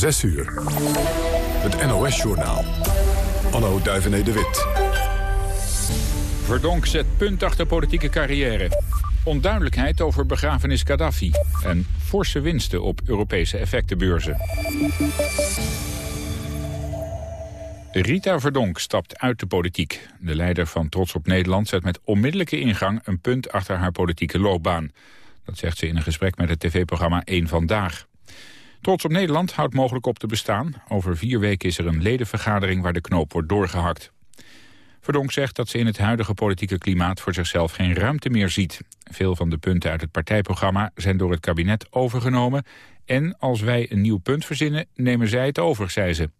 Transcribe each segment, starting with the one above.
6 uur. Het NOS-journaal. Anno Duivené de Wit. Verdonk zet punt achter politieke carrière. Onduidelijkheid over begrafenis Gaddafi. En forse winsten op Europese effectenbeurzen. Rita Verdonk stapt uit de politiek. De leider van Trots op Nederland zet met onmiddellijke ingang... een punt achter haar politieke loopbaan. Dat zegt ze in een gesprek met het tv-programma 1 Vandaag. Trots op Nederland houdt mogelijk op te bestaan. Over vier weken is er een ledenvergadering waar de knoop wordt doorgehakt. Verdonk zegt dat ze in het huidige politieke klimaat voor zichzelf geen ruimte meer ziet. Veel van de punten uit het partijprogramma zijn door het kabinet overgenomen. En als wij een nieuw punt verzinnen, nemen zij het over, zei ze.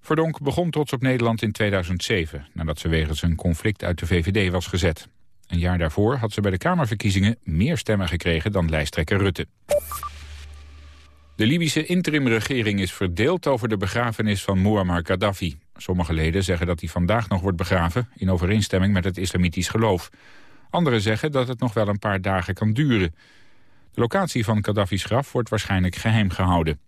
Verdonk begon Trots op Nederland in 2007... nadat ze wegens een conflict uit de VVD was gezet. Een jaar daarvoor had ze bij de Kamerverkiezingen meer stemmen gekregen dan lijsttrekker Rutte. De Libische interimregering is verdeeld over de begrafenis van Muammar Gaddafi. Sommige leden zeggen dat hij vandaag nog wordt begraven... in overeenstemming met het islamitisch geloof. Anderen zeggen dat het nog wel een paar dagen kan duren. De locatie van Gaddafi's graf wordt waarschijnlijk geheim gehouden.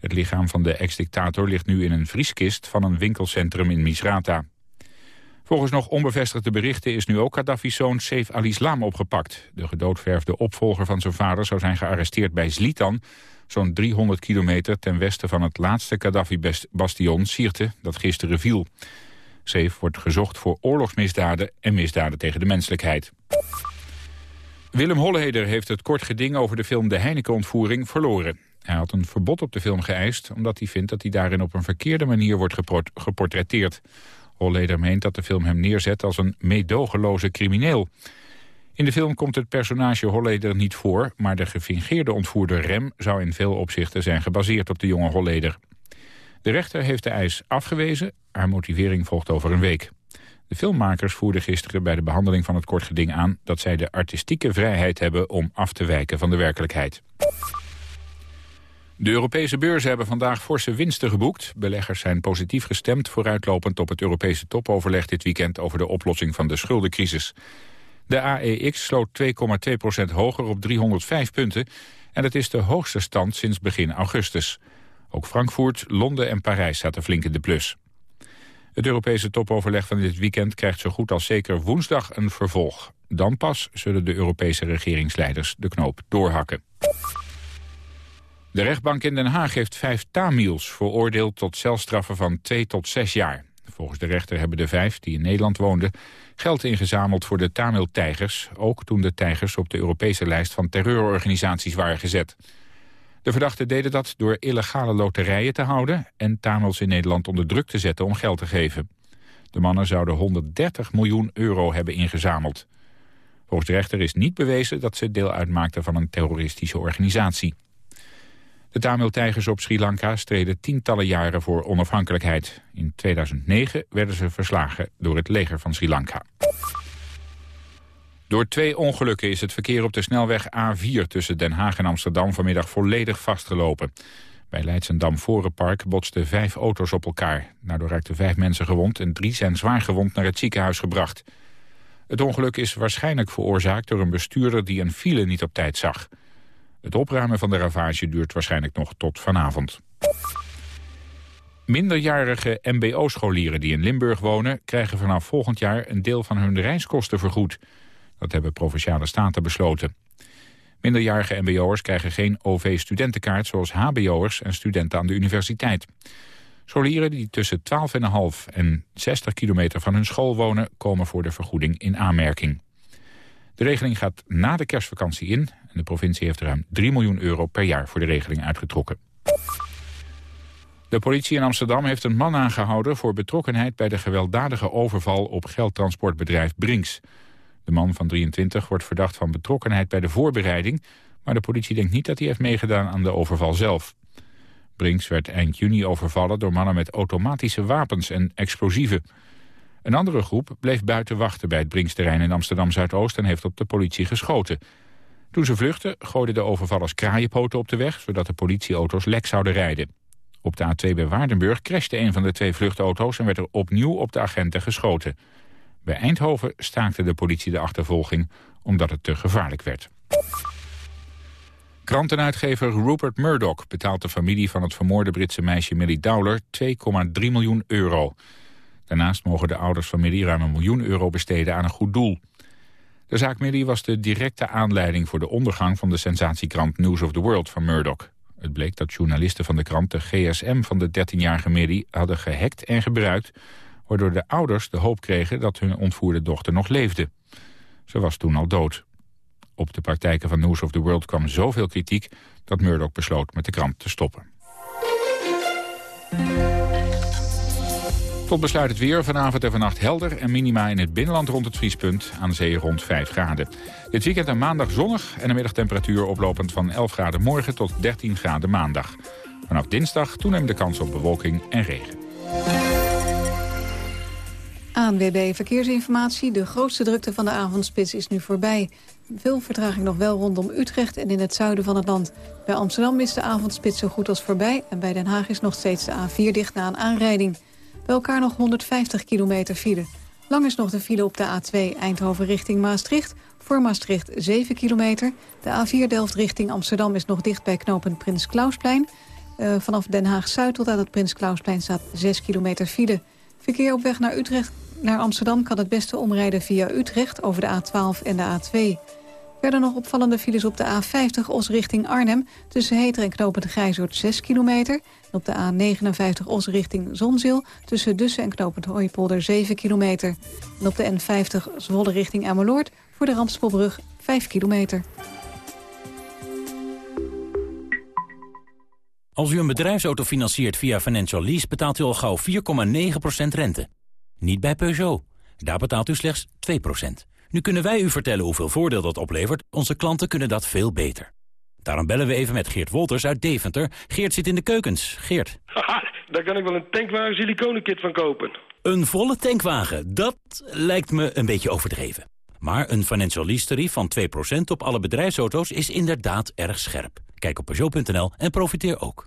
Het lichaam van de ex-dictator ligt nu in een vrieskist... van een winkelcentrum in Misrata. Volgens nog onbevestigde berichten is nu ook Gaddafi's zoon Saif al-Islam opgepakt. De gedoodverfde opvolger van zijn vader zou zijn gearresteerd bij Zlitan zo'n 300 kilometer ten westen van het laatste Gaddafi-bastion Sirte, dat gisteren viel. Safe wordt gezocht voor oorlogsmisdaden en misdaden tegen de menselijkheid. Willem Holleder heeft het kort geding over de film De Heineken-ontvoering verloren. Hij had een verbod op de film geëist omdat hij vindt dat hij daarin op een verkeerde manier wordt geportretteerd. Holleder meent dat de film hem neerzet als een meedogenloze crimineel. In de film komt het personage Holleder niet voor... maar de gefingeerde ontvoerder Rem zou in veel opzichten zijn gebaseerd op de jonge Holleder. De rechter heeft de eis afgewezen. Haar motivering volgt over een week. De filmmakers voerden gisteren bij de behandeling van het kort geding aan... dat zij de artistieke vrijheid hebben om af te wijken van de werkelijkheid. De Europese beurzen hebben vandaag forse winsten geboekt. Beleggers zijn positief gestemd vooruitlopend op het Europese topoverleg dit weekend... over de oplossing van de schuldencrisis. De AEX sloot 2,2% hoger op 305 punten... en het is de hoogste stand sinds begin augustus. Ook Frankfurt, Londen en Parijs zaten flink in de plus. Het Europese topoverleg van dit weekend krijgt zo goed als zeker woensdag een vervolg. Dan pas zullen de Europese regeringsleiders de knoop doorhakken. De rechtbank in Den Haag heeft vijf Tamils veroordeeld tot celstraffen van 2 tot 6 jaar. Volgens de rechter hebben de vijf, die in Nederland woonden, geld ingezameld voor de Tamil-tijgers... ook toen de tijgers op de Europese lijst van terreurorganisaties waren gezet. De verdachten deden dat door illegale loterijen te houden... en Tamils in Nederland onder druk te zetten om geld te geven. De mannen zouden 130 miljoen euro hebben ingezameld. Volgens de rechter is niet bewezen dat ze deel uitmaakten van een terroristische organisatie. De Tamil-tijgers op Sri Lanka streden tientallen jaren voor onafhankelijkheid. In 2009 werden ze verslagen door het leger van Sri Lanka. Door twee ongelukken is het verkeer op de snelweg A4 tussen Den Haag en Amsterdam vanmiddag volledig vastgelopen. Bij Leidsendam Vorenpark botsten vijf auto's op elkaar. Daardoor raakten vijf mensen gewond en drie zijn zwaar gewond naar het ziekenhuis gebracht. Het ongeluk is waarschijnlijk veroorzaakt door een bestuurder die een file niet op tijd zag. Het opruimen van de ravage duurt waarschijnlijk nog tot vanavond. Minderjarige mbo-scholieren die in Limburg wonen... krijgen vanaf volgend jaar een deel van hun reiskosten vergoed. Dat hebben Provinciale Staten besloten. Minderjarige mbo'ers krijgen geen OV-studentenkaart... zoals hbo'ers en studenten aan de universiteit. Scholieren die tussen 12,5 en 60 kilometer van hun school wonen... komen voor de vergoeding in aanmerking. De regeling gaat na de kerstvakantie in de provincie heeft ruim 3 miljoen euro per jaar voor de regeling uitgetrokken. De politie in Amsterdam heeft een man aangehouden voor betrokkenheid bij de gewelddadige overval op geldtransportbedrijf Brinks. De man van 23 wordt verdacht van betrokkenheid bij de voorbereiding, maar de politie denkt niet dat hij heeft meegedaan aan de overval zelf. Brinks werd eind juni overvallen door mannen met automatische wapens en explosieven. Een andere groep bleef buiten wachten bij het Brinksterrein in Amsterdam-Zuidoost en heeft op de politie geschoten. Toen ze vluchtten gooiden de overvallers kraaienpoten op de weg... zodat de politieauto's lek zouden rijden. Op de A2 bij Waardenburg crashte een van de twee vluchtauto's... en werd er opnieuw op de agenten geschoten. Bij Eindhoven staakte de politie de achtervolging omdat het te gevaarlijk werd. Krantenuitgever Rupert Murdoch betaalt de familie van het vermoorde Britse meisje Millie Dowler 2,3 miljoen euro. Daarnaast mogen de ouders van Millie ruim een miljoen euro besteden aan een goed doel. De zaak Millie was de directe aanleiding voor de ondergang van de sensatiekrant News of the World van Murdoch. Het bleek dat journalisten van de krant de gsm van de 13-jarige Millie hadden gehackt en gebruikt, waardoor de ouders de hoop kregen dat hun ontvoerde dochter nog leefde. Ze was toen al dood. Op de praktijken van News of the World kwam zoveel kritiek... dat Murdoch besloot met de krant te stoppen. Tot besluit het weer. Vanavond en vannacht helder en minima in het binnenland rond het vriespunt. Aan de zee rond 5 graden. Dit weekend en maandag zonnig en een middagtemperatuur oplopend van 11 graden morgen tot 13 graden maandag. Vanaf dinsdag toenemende kans op bewolking en regen. ANWB Verkeersinformatie. De grootste drukte van de avondspits is nu voorbij. Veel vertraging nog wel rondom Utrecht en in het zuiden van het land. Bij Amsterdam is de avondspits zo goed als voorbij... en bij Den Haag is nog steeds de A4 dicht na een aanrijding. Bij elkaar nog 150 kilometer file. Lang is nog de file op de A2 Eindhoven richting Maastricht. Voor Maastricht 7 kilometer. De A4 Delft richting Amsterdam is nog dicht bij knooppunt Prins Klausplein. Uh, vanaf Den Haag-Zuid tot aan het Prins Klausplein staat 6 kilometer file. Verkeer op weg naar Utrecht naar Amsterdam kan het beste omrijden via Utrecht over de A12 en de A2. Verder nog opvallende files op de A50 Os richting Arnhem... tussen Heter en Knopend Grijzoord 6 kilometer. Op de A59 Os richting Zonzeel... tussen Dussen en Knopend Hooipolder 7 kilometer. En op de N50 Zwolle richting Ameloord... voor de Rampspolbrug 5 kilometer. Als u een bedrijfsauto financiert via Financial Lease... betaalt u al gauw 4,9% rente. Niet bij Peugeot. Daar betaalt u slechts 2%. Nu kunnen wij u vertellen hoeveel voordeel dat oplevert. Onze klanten kunnen dat veel beter. Daarom bellen we even met Geert Wolters uit Deventer. Geert zit in de keukens. Geert. Haha, daar kan ik wel een tankwagen siliconenkit van kopen. Een volle tankwagen, dat lijkt me een beetje overdreven. Maar een financial lease tarief van 2% op alle bedrijfsauto's is inderdaad erg scherp. Kijk op Peugeot.nl en profiteer ook.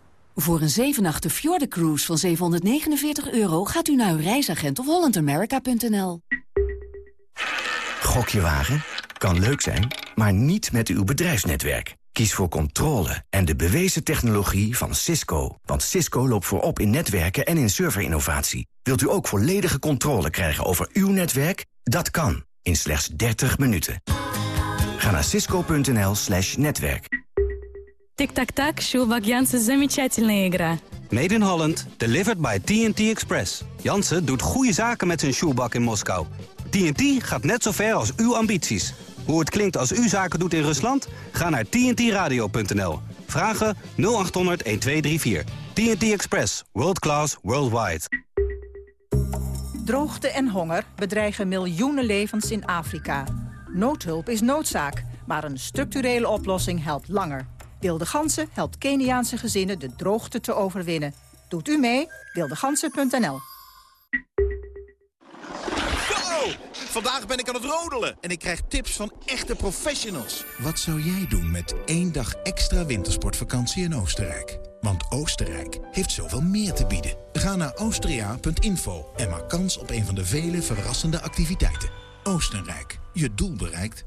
Voor een 7 Fjorden Cruise van 749 euro gaat u naar uw reisagent of hollandamerica.nl. Gokje wagen? Kan leuk zijn, maar niet met uw bedrijfsnetwerk. Kies voor controle en de bewezen technologie van Cisco. Want Cisco loopt voorop in netwerken en in serverinnovatie. Wilt u ook volledige controle krijgen over uw netwerk? Dat kan, in slechts 30 minuten. Ga naar cisco.nl slash netwerk. Tic-tac-tac, Sjoelbak Jansen, замечательная игра. Made in Holland, delivered by TNT Express. Jansen doet goede zaken met zijn shoebak in Moskou. TNT gaat net zo ver als uw ambities. Hoe het klinkt als u zaken doet in Rusland? Ga naar tntradio.nl. Vragen 0800 1234. TNT Express. World class, worldwide. Droogte en honger bedreigen miljoenen levens in Afrika. Noodhulp is noodzaak, maar een structurele oplossing helpt langer. Wilde Gansen helpt Keniaanse gezinnen de droogte te overwinnen. Doet u mee? Wildegansen.nl Vandaag ben ik aan het rodelen en ik krijg tips van echte professionals. Wat zou jij doen met één dag extra wintersportvakantie in Oostenrijk? Want Oostenrijk heeft zoveel meer te bieden. Ga naar austria.info en maak kans op een van de vele verrassende activiteiten. Oostenrijk, je doel bereikt.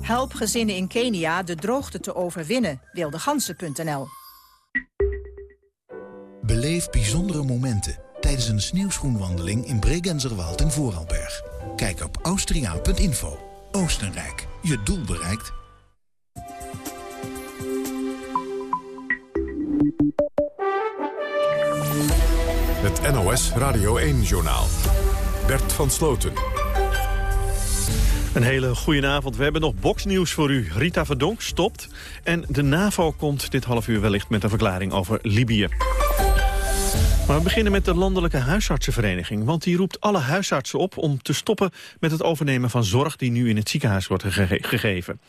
Help gezinnen in Kenia de droogte te overwinnen. Wildegansen.nl Beleef bijzondere momenten tijdens een sneeuwschoenwandeling in Bregenzerwald en Vooralberg. Kijk op austriaan.info. Oostenrijk, je doel bereikt. Het NOS Radio 1-journaal. Bert van Sloten. Een hele goede avond. We hebben nog boxnieuws voor u. Rita Verdonk stopt en de NAVO komt dit half uur wellicht met een verklaring over Libië. Maar we beginnen met de Landelijke Huisartsenvereniging. Want die roept alle huisartsen op om te stoppen met het overnemen van zorg die nu in het ziekenhuis wordt gege gegeven.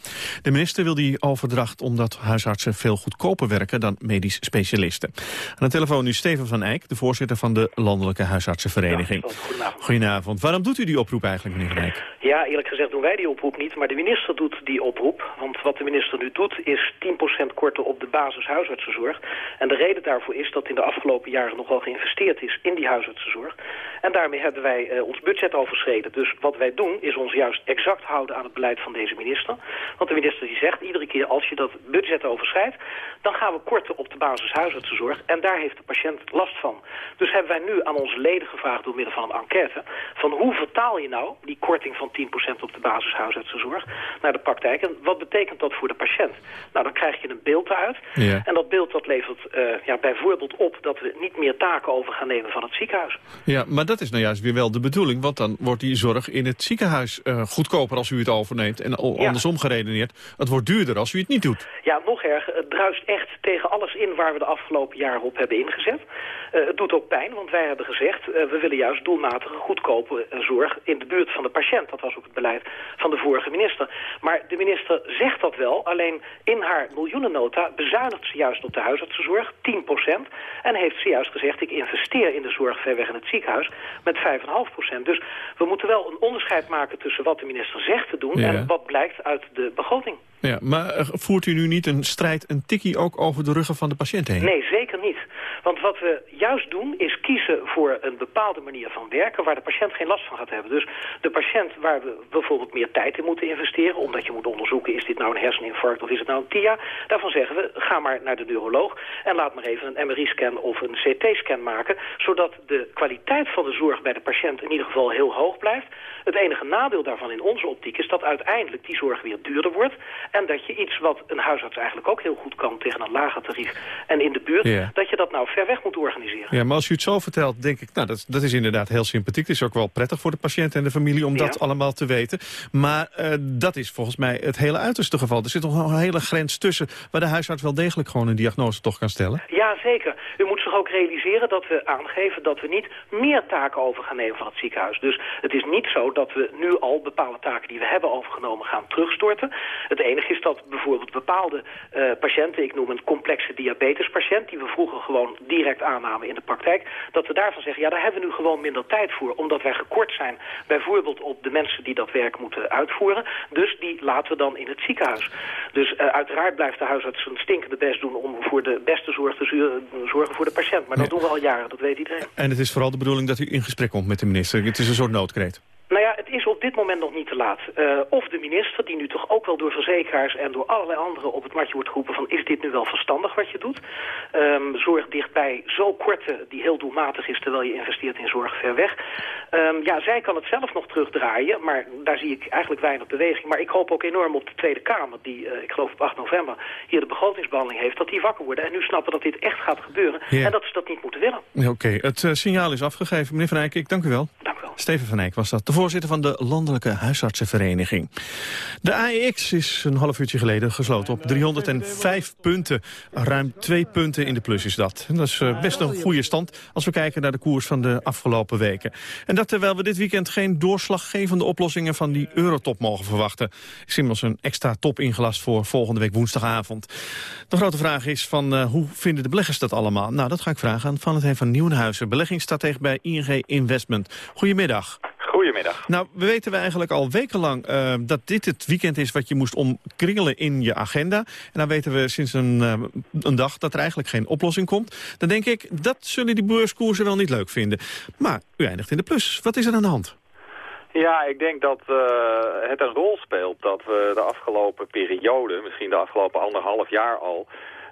De minister wil die overdracht omdat huisartsen veel goedkoper werken dan medisch specialisten. Aan de telefoon nu Steven van Eyck, de voorzitter van de Landelijke Huisartsenvereniging. Ja, goedenavond. Goedenavond. Waarom doet u die oproep eigenlijk, meneer van Eyck? Ja, eerlijk gezegd doen wij die oproep niet, maar de minister doet die oproep. Want wat de minister nu doet is 10% korten op de basishuisartsenzorg. En de reden daarvoor is dat in de afgelopen jaren nogal geïnvesteerd is in die huisartsenzorg. En daarmee hebben wij uh, ons budget overschreden. Dus wat wij doen is ons juist exact houden aan het beleid van deze minister. Want de minister die zegt iedere keer als je dat budget overschrijdt... dan gaan we korten op de basishuisartsenzorg. En daar heeft de patiënt last van. Dus hebben wij nu aan onze leden gevraagd door middel van een enquête... van hoe vertaal je nou die korting van 10% op de basishuisartsenzorg naar de praktijk. En wat betekent dat voor de patiënt? Nou, dan krijg je een beeld eruit. Ja. En dat beeld dat levert uh, ja, bijvoorbeeld op dat we niet meer taken over gaan nemen van het ziekenhuis. Ja, maar dat is nou juist weer wel de bedoeling. Want dan wordt die zorg in het ziekenhuis uh, goedkoper als u het overneemt. En andersom geredeneerd, het wordt duurder als u het niet doet. Ja, nog erger. Het druist echt tegen alles in waar we de afgelopen jaren op hebben ingezet. Uh, het doet ook pijn, want wij hebben gezegd... Uh, we willen juist doelmatige, goedkope zorg in de buurt van de patiënt. Dat was ook het beleid van de vorige minister. Maar de minister zegt dat wel, alleen in haar miljoenennota... bezuinigt ze juist op de huisartsenzorg, 10% En heeft ze juist gezegd, ik investeer in de zorg ver weg in het ziekenhuis... met 5,5% Dus we moeten wel een onderscheid maken tussen wat de minister zegt te doen... Ja. en wat blijkt uit de begroting. Ja, maar uh, voert u nu niet een strijd, een tikkie ook over de ruggen van de patiënt heen? Nee, zeker niet. Want wat we juist doen is kiezen voor een bepaalde manier van werken... waar de patiënt geen last van gaat hebben. Dus de patiënt waar we bijvoorbeeld meer tijd in moeten investeren... omdat je moet onderzoeken, is dit nou een herseninfarct of is het nou een TIA... daarvan zeggen we, ga maar naar de neuroloog... en laat maar even een MRI-scan of een CT-scan maken... zodat de kwaliteit van de zorg bij de patiënt in ieder geval heel hoog blijft. Het enige nadeel daarvan in onze optiek is dat uiteindelijk die zorg weer duurder wordt... en dat je iets wat een huisarts eigenlijk ook heel goed kan tegen een lager tarief... en in de buurt, Ja. dat je dat nou ver weg moet organiseren. Ja, maar als u het zo vertelt, denk ik, nou, dat, dat is inderdaad heel sympathiek. Het is ook wel prettig voor de patiënt en de familie om dat allemaal te weten. Maar eh, dat is volgens mij het hele uiterste geval. Er zit nog een hele grens tussen waar de huisarts wel degelijk gewoon een diagnose toch kan stellen. Ja, zeker. U moet zich ook realiseren dat we aangeven dat we niet meer taken over gaan nemen van het ziekenhuis. Dus het is niet zo dat we nu al bepaalde taken die we hebben overgenomen gaan terugstorten. Het enige is dat bijvoorbeeld bepaalde eh, patiënten, ik noem een complexe diabetespatiënt, die we vroeger gewoon direct aannamen in de praktijk, dat we daarvan zeggen, ja daar hebben we nu gewoon minder tijd voor, omdat wij gekort zijn bijvoorbeeld op de mensen die dat werk moeten uitvoeren. Dus die laten we dan in het ziekenhuis. Dus eh, uiteraard blijft de huisarts een stinkende best doen om voor de beste zorg te zorgen voor de patiënt. Maar dat doen we al jaren, dat weet iedereen. En het is vooral de bedoeling dat u in gesprek komt met de minister. Het is een soort noodkreet. Nou ja, het is op dit moment nog niet te laat. Eh, of de minister, die nu toch ook wel door verzekeraars en door allerlei anderen op het matje wordt geroepen van is dit nu wel verstandig wat je doet? Ehm, zorg dichtbij zo korte, die heel doelmatig is terwijl je investeert in zorg ver weg. Ehm, ja, zij kan het zelf nog terugdraaien, maar daar zie ik eigenlijk weinig beweging. Maar ik hoop ook enorm op de Tweede Kamer, die eh, ik geloof op 8 november hier de begrotingsbehandeling heeft, dat die wakker worden en nu snappen dat dit echt gaat gebeuren en dat ze dat niet moeten willen. Oké, het eh, signaal is afgegeven. Meneer Van Eyck, ik dank u wel. Steven van Eyck was dat, de voorzitter van de Landelijke Huisartsenvereniging. De AEX is een half uurtje geleden gesloten op 305 punten. Ruim twee punten in de plus is dat. Dat is eh, best een goede stand als we kijken naar de koers van de afgelopen weken. En dat terwijl we dit weekend geen doorslaggevende oplossingen van die eurotop mogen verwachten. Er is immers een extra top ingelast voor volgende week woensdagavond. De grote vraag is van eh, hoe vinden de beleggers dat allemaal? Nou, dat ga ik vragen aan Valentijn van Nieuwenhuizen, beleggingsstratege bij ING Investment. Goedemiddag. Goedemiddag. Nou, we weten we eigenlijk al wekenlang uh, dat dit het weekend is wat je moest omkringelen in je agenda. En dan weten we sinds een, uh, een dag dat er eigenlijk geen oplossing komt. Dan denk ik, dat zullen die beurskoersen wel niet leuk vinden. Maar u eindigt in de plus. Wat is er aan de hand? Ja, ik denk dat uh, het een rol speelt dat we de afgelopen periode, misschien de afgelopen anderhalf jaar al...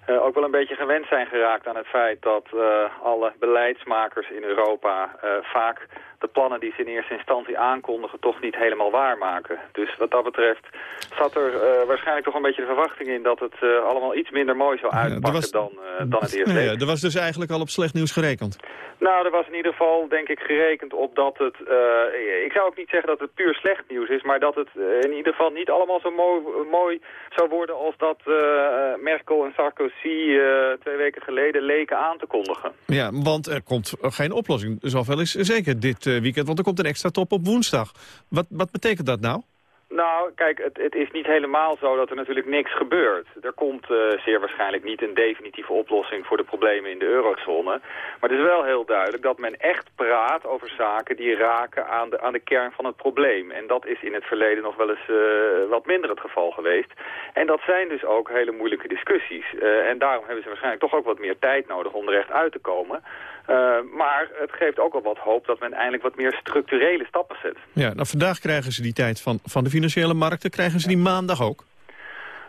Uh, ook wel een beetje gewend zijn geraakt aan het feit dat uh, alle beleidsmakers in Europa uh, vaak de plannen die ze in eerste instantie aankondigen toch niet helemaal waarmaken. Dus wat dat betreft zat er uh, waarschijnlijk toch een beetje de verwachting in dat het uh, allemaal iets minder mooi zou uitpakken was... dan, uh, dan het eerst ja, Er was dus eigenlijk al op slecht nieuws gerekend. Nou, er was in ieder geval denk ik gerekend op dat het... ik zou ook niet zeggen dat het puur slecht nieuws is, maar dat het in ieder geval niet allemaal zo mooi, mooi zou worden als dat Merkel en Sarkozy twee weken geleden leken aan te kondigen. Ja, want er komt geen oplossing. Zoveel is zeker dit weekend, want er komt een extra top op woensdag. Wat, wat betekent dat nou? Nou, kijk, het, het, is niet helemaal zo dat er natuurlijk niks gebeurt. Er komt uh, zeer waarschijnlijk niet een definitieve oplossing voor de problemen in de eurozone. Maar het is wel heel duidelijk dat men echt praat over zaken die raken aan de, aan de kern van het probleem. En dat is in het verleden nog wel eens uh, wat minder het geval geweest. En dat zijn dus ook hele moeilijke discussies. En daarom hebben ze waarschijnlijk toch ook wat meer tijd nodig om er echt uit te komen. Uh, maar het geeft ook al wat hoop dat men eindelijk wat meer structurele stappen zet. Ja, nou vandaag krijgen ze die tijd van, van de financiële markten. Krijgen ze die maandag ook?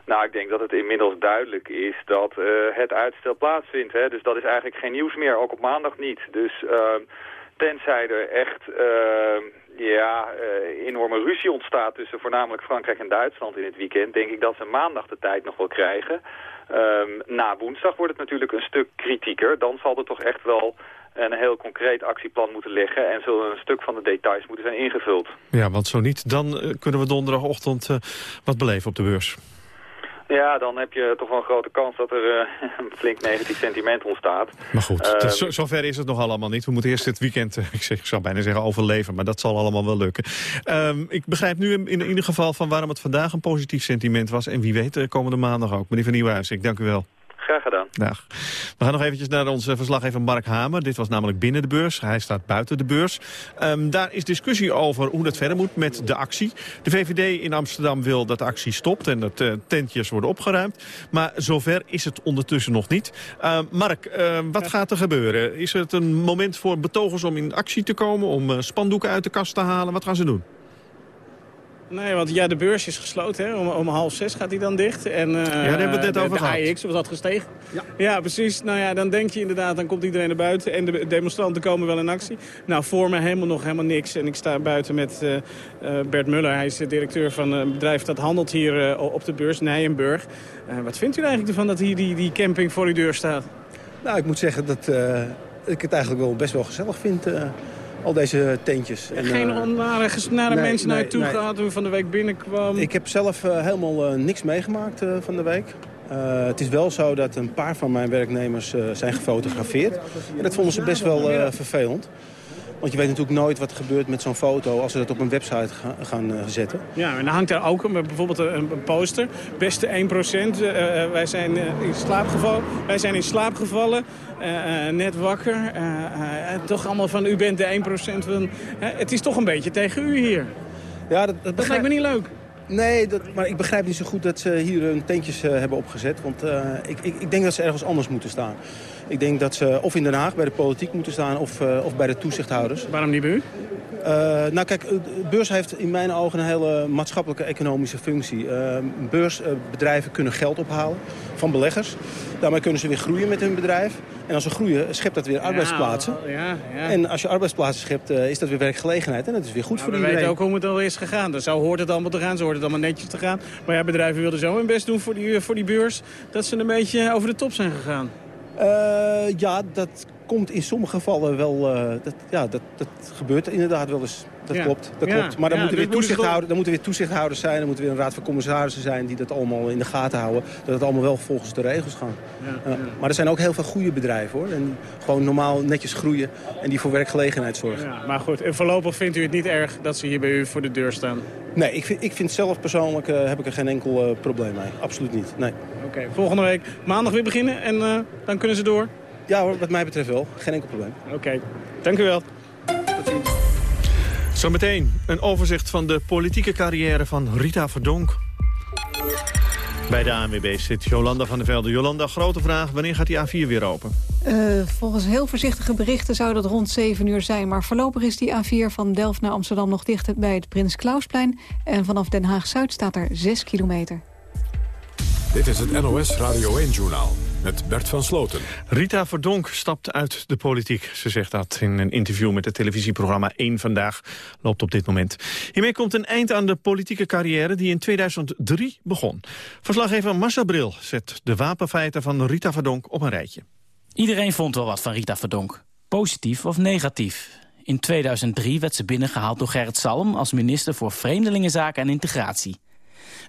Nou, ik denk dat het inmiddels duidelijk is dat uh, het uitstel plaatsvindt. Hè? Dus dat is eigenlijk geen nieuws meer, ook op maandag niet. Dus uh, tenzij er echt ja, enorme ruzie ontstaat tussen voornamelijk Frankrijk en Duitsland in het weekend... denk ik dat ze maandag de tijd nog wel krijgen... Um, na woensdag wordt het natuurlijk een stuk kritieker. Dan zal er toch echt wel een heel concreet actieplan moeten liggen... en zullen een stuk van de details moeten zijn ingevuld. Ja, want zo niet, dan uh, kunnen we donderdagochtend uh, wat beleven op de beurs. Ja, dan heb je toch wel een grote kans dat er uh, een flink negatief sentiment ontstaat. Maar goed, uh, zo, zover is het nog allemaal niet. We moeten eerst het weekend, uh, ik, zeg, ik zou bijna zeggen overleven, maar dat zal allemaal wel lukken. Um, ik begrijp nu in, in, ieder geval van waarom het vandaag een positief sentiment was. En wie weet komende maandag ook. Meneer Van Nieuwhuis, ik dank u wel. Graag gedaan. Dag. We gaan nog eventjes naar onze verslaggever Mark Hamer. Dit was namelijk binnen de beurs. Hij staat buiten de beurs. Um, daar is discussie over hoe dat verder moet met de actie. De VVD in Amsterdam wil dat de actie stopt en dat uh, tentjes worden opgeruimd. Maar zover is het ondertussen nog niet. Uh, Mark, uh, wat ja. gaat er gebeuren? Is het een moment voor betogers om in actie te komen? Om uh, spandoeken uit de kast te halen? Wat gaan ze doen? Nee, want ja, de beurs is gesloten. Hè. Om, om half zes gaat hij dan dicht. En, uh, ja, daar hebben we het net de, over de gehad. AEX was dat gestegen. Ja. ja, precies. Nou ja, dan denk je inderdaad, dan komt iedereen naar buiten. En de demonstranten komen wel in actie. Nou, voor me helemaal nog helemaal niks. En ik sta buiten met uh, uh, Bert Muller. Hij is de directeur van een bedrijf dat handelt hier op de beurs, Nijenburg. wat vindt u eigenlijk ervan dat hier die, die camping voor uw deur staat? Nou, ik moet zeggen dat ik het eigenlijk wel best wel gezellig vind al deze tentjes. En, Geen uh, nare, nare nee, mensen naar je toe nee. gehad toen van de week binnenkwam? Ik heb zelf uh, helemaal uh, niks meegemaakt van de week. het is wel zo dat een paar van mijn werknemers zijn gefotografeerd. En dat vonden ze best wel vervelend. Want je weet natuurlijk nooit wat er gebeurt met zo'n foto als ze dat op een website ga, gaan uh, zetten. Ja, en dan hangt daar ook een, bijvoorbeeld een, een poster. Beste 1%, uh, wij, zijn, in slaap gevallen, wij zijn in slaap gevallen. net wakker. toch allemaal van u bent de 1% van... het is toch een beetje tegen u hier. Ja, dat, dat, dat lijkt me niet leuk. Nee, dat, maar ik begrijp niet zo goed dat ze hier hun tentjes uh, hebben opgezet. Want uh, ik, ik, ik denk dat ze ergens anders moeten staan. Ik denk dat ze of in Den Haag bij de politiek moeten staan of, uh, of bij de toezichthouders. Waarom niet bij u? Uh, nou kijk, de beurs heeft in mijn ogen een hele maatschappelijke economische functie. Uh, beursbedrijven kunnen geld ophalen van beleggers. Daarmee kunnen ze weer groeien met hun bedrijf. En als ze groeien, schept dat weer arbeidsplaatsen. Ja, ja, ja. En als je arbeidsplaatsen schept, uh, is dat weer werkgelegenheid. En dat is weer goed voor we iedereen. We weten ook hoe het al is gegaan. Dus zo hoort het allemaal te gaan. Zo hoort het allemaal netjes te gaan. Maar ja, bedrijven wilden zo hun best doen voor die, voor die beurs... dat ze een beetje over de top zijn gegaan. Uh, ja, dat komt in sommige gevallen wel... Uh, dat, ja, dat, dat gebeurt inderdaad wel eens. Dat ja. klopt. Dat ja. klopt. Maar dan, ja, moeten weer dus toezichthouders, dan moeten weer toezichthouders zijn. Dan moeten weer een raad van commissarissen zijn die dat allemaal in de gaten houden. Dat het allemaal wel volgens de regels gaat. Uh, maar er zijn ook heel veel goede bedrijven hoor. En die gewoon normaal netjes groeien en die voor werkgelegenheid zorgen. Ja, maar goed, en voorlopig vindt u het niet erg dat ze hier bij u voor de deur staan? Nee, ik vind, ik vind zelf persoonlijk heb ik er geen enkel probleem mee. Absoluut niet. Nee. Oké, okay, volgende week maandag weer beginnen en dan kunnen ze door? Ja hoor, wat mij betreft wel. Geen enkel probleem. Oké, okay. dank u wel. Tot ziens. Zometeen een overzicht van de politieke carrière van Rita Verdonk. Bij de ANWB zit Jolanda van der Velde. Jolanda, grote vraag, wanneer gaat die A4 weer open? Uh, volgens heel voorzichtige berichten zou dat rond 7 uur zijn. Maar voorlopig is die A4 van Delft naar Amsterdam nog dicht bij het Prins Klausplein. En vanaf Den Haag-Zuid staat er 6 kilometer. Dit is het NOS Radio 1-journaal met Bert van Sloten. Rita Verdonk stapt uit de politiek. Ze zegt dat in een interview met het televisieprogramma 1 Vandaag. Loopt op dit moment. Hiermee komt een eind aan de politieke carrière die in 2003 begon. Verslaggever Marcel Bril zet de wapenfeiten van Rita Verdonk op een rijtje. Iedereen vond wel wat van Rita Verdonk. Positief of negatief. In 2003 werd ze binnengehaald door Gerrit Salm... als minister voor Vreemdelingenzaken en Integratie.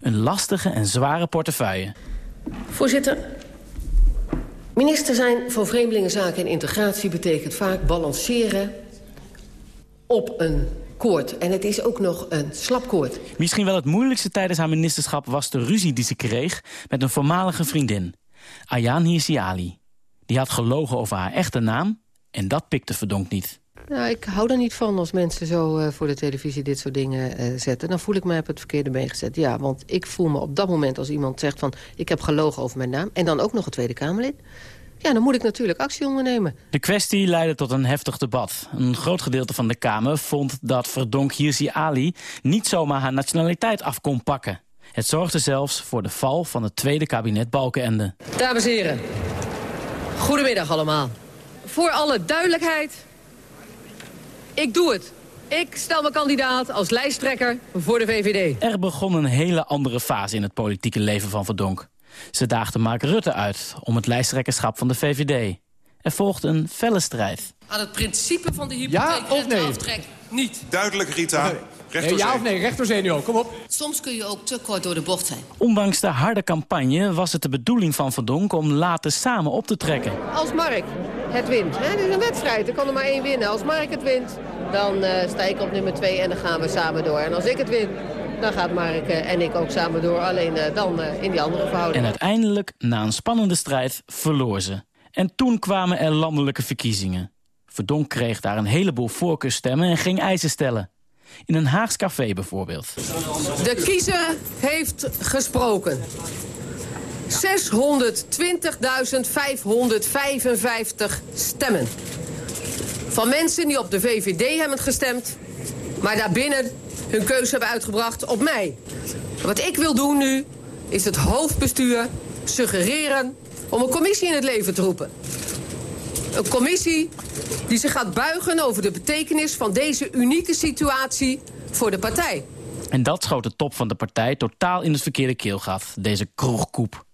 Een lastige en zware portefeuille. Voorzitter, minister zijn voor Vreemdelingenzaken en Integratie... betekent vaak balanceren op een koord. En het is ook nog een slapkoord. Misschien wel het moeilijkste tijdens haar ministerschap... was de ruzie die ze kreeg met een voormalige vriendin. Ayaan Hirsi Ali. Die had gelogen over haar echte naam... en dat pikte Verdonk niet. Nou, ik hou er niet van als mensen zo uh, voor de televisie dit soort dingen uh, zetten. Dan voel ik mij op het verkeerde been gezet. Ja, want ik voel me op dat moment als iemand zegt van... ik heb gelogen over mijn naam en dan ook nog een Tweede Kamerlid... Ja, dan moet ik natuurlijk actie ondernemen. De kwestie leidde tot een heftig debat. Een groot gedeelte van de Kamer vond dat Verdonk Hirsi Ali... niet zomaar haar nationaliteit af kon pakken. Het zorgde zelfs voor de val van het tweede kabinet Balkenende. Dames en heren, goedemiddag allemaal. Voor alle duidelijkheid, ik doe het. Ik stel me kandidaat als lijsttrekker voor de VVD. Er begon een hele andere fase in het politieke leven van Verdonk. Ze daagde Mark Rutte uit om het lijsttrekkerschap van de VVD. Er volgde een felle strijd. Aan het principe van de hypotheekrenteaftrek ja niet. Duidelijk, Rita. Nee, ja of nee, recht door zenuw, kom op. Soms kun je ook te kort door de bocht zijn. Ondanks de harde campagne was het de bedoeling van Verdonk om later samen op te trekken. Als Mark het wint, hè, het is een wedstrijd, er kan er maar één winnen. Als Mark het wint, dan uh, sta ik op nummer twee en dan gaan we samen door. En als ik het win, dan gaat Mark uh, en ik ook samen door, alleen uh, dan in die andere verhouding. En uiteindelijk, na een spannende strijd, verloor ze. En toen kwamen er landelijke verkiezingen. Verdonk kreeg daar een heleboel voorkeurstemmen en ging eisen stellen. In een Haags café bijvoorbeeld. De kiezer heeft gesproken. 620.555 stemmen. Van mensen die op de VVD hebben gestemd... maar daarbinnen hun keuze hebben uitgebracht op mij. Wat ik wil doen nu, is het hoofdbestuur suggereren... om een commissie in het leven te roepen. Een commissie die zich gaat buigen over de betekenis van deze unieke situatie voor de partij. En dat schoot de top van de partij totaal in het verkeerde keelgat, deze kroegkoep.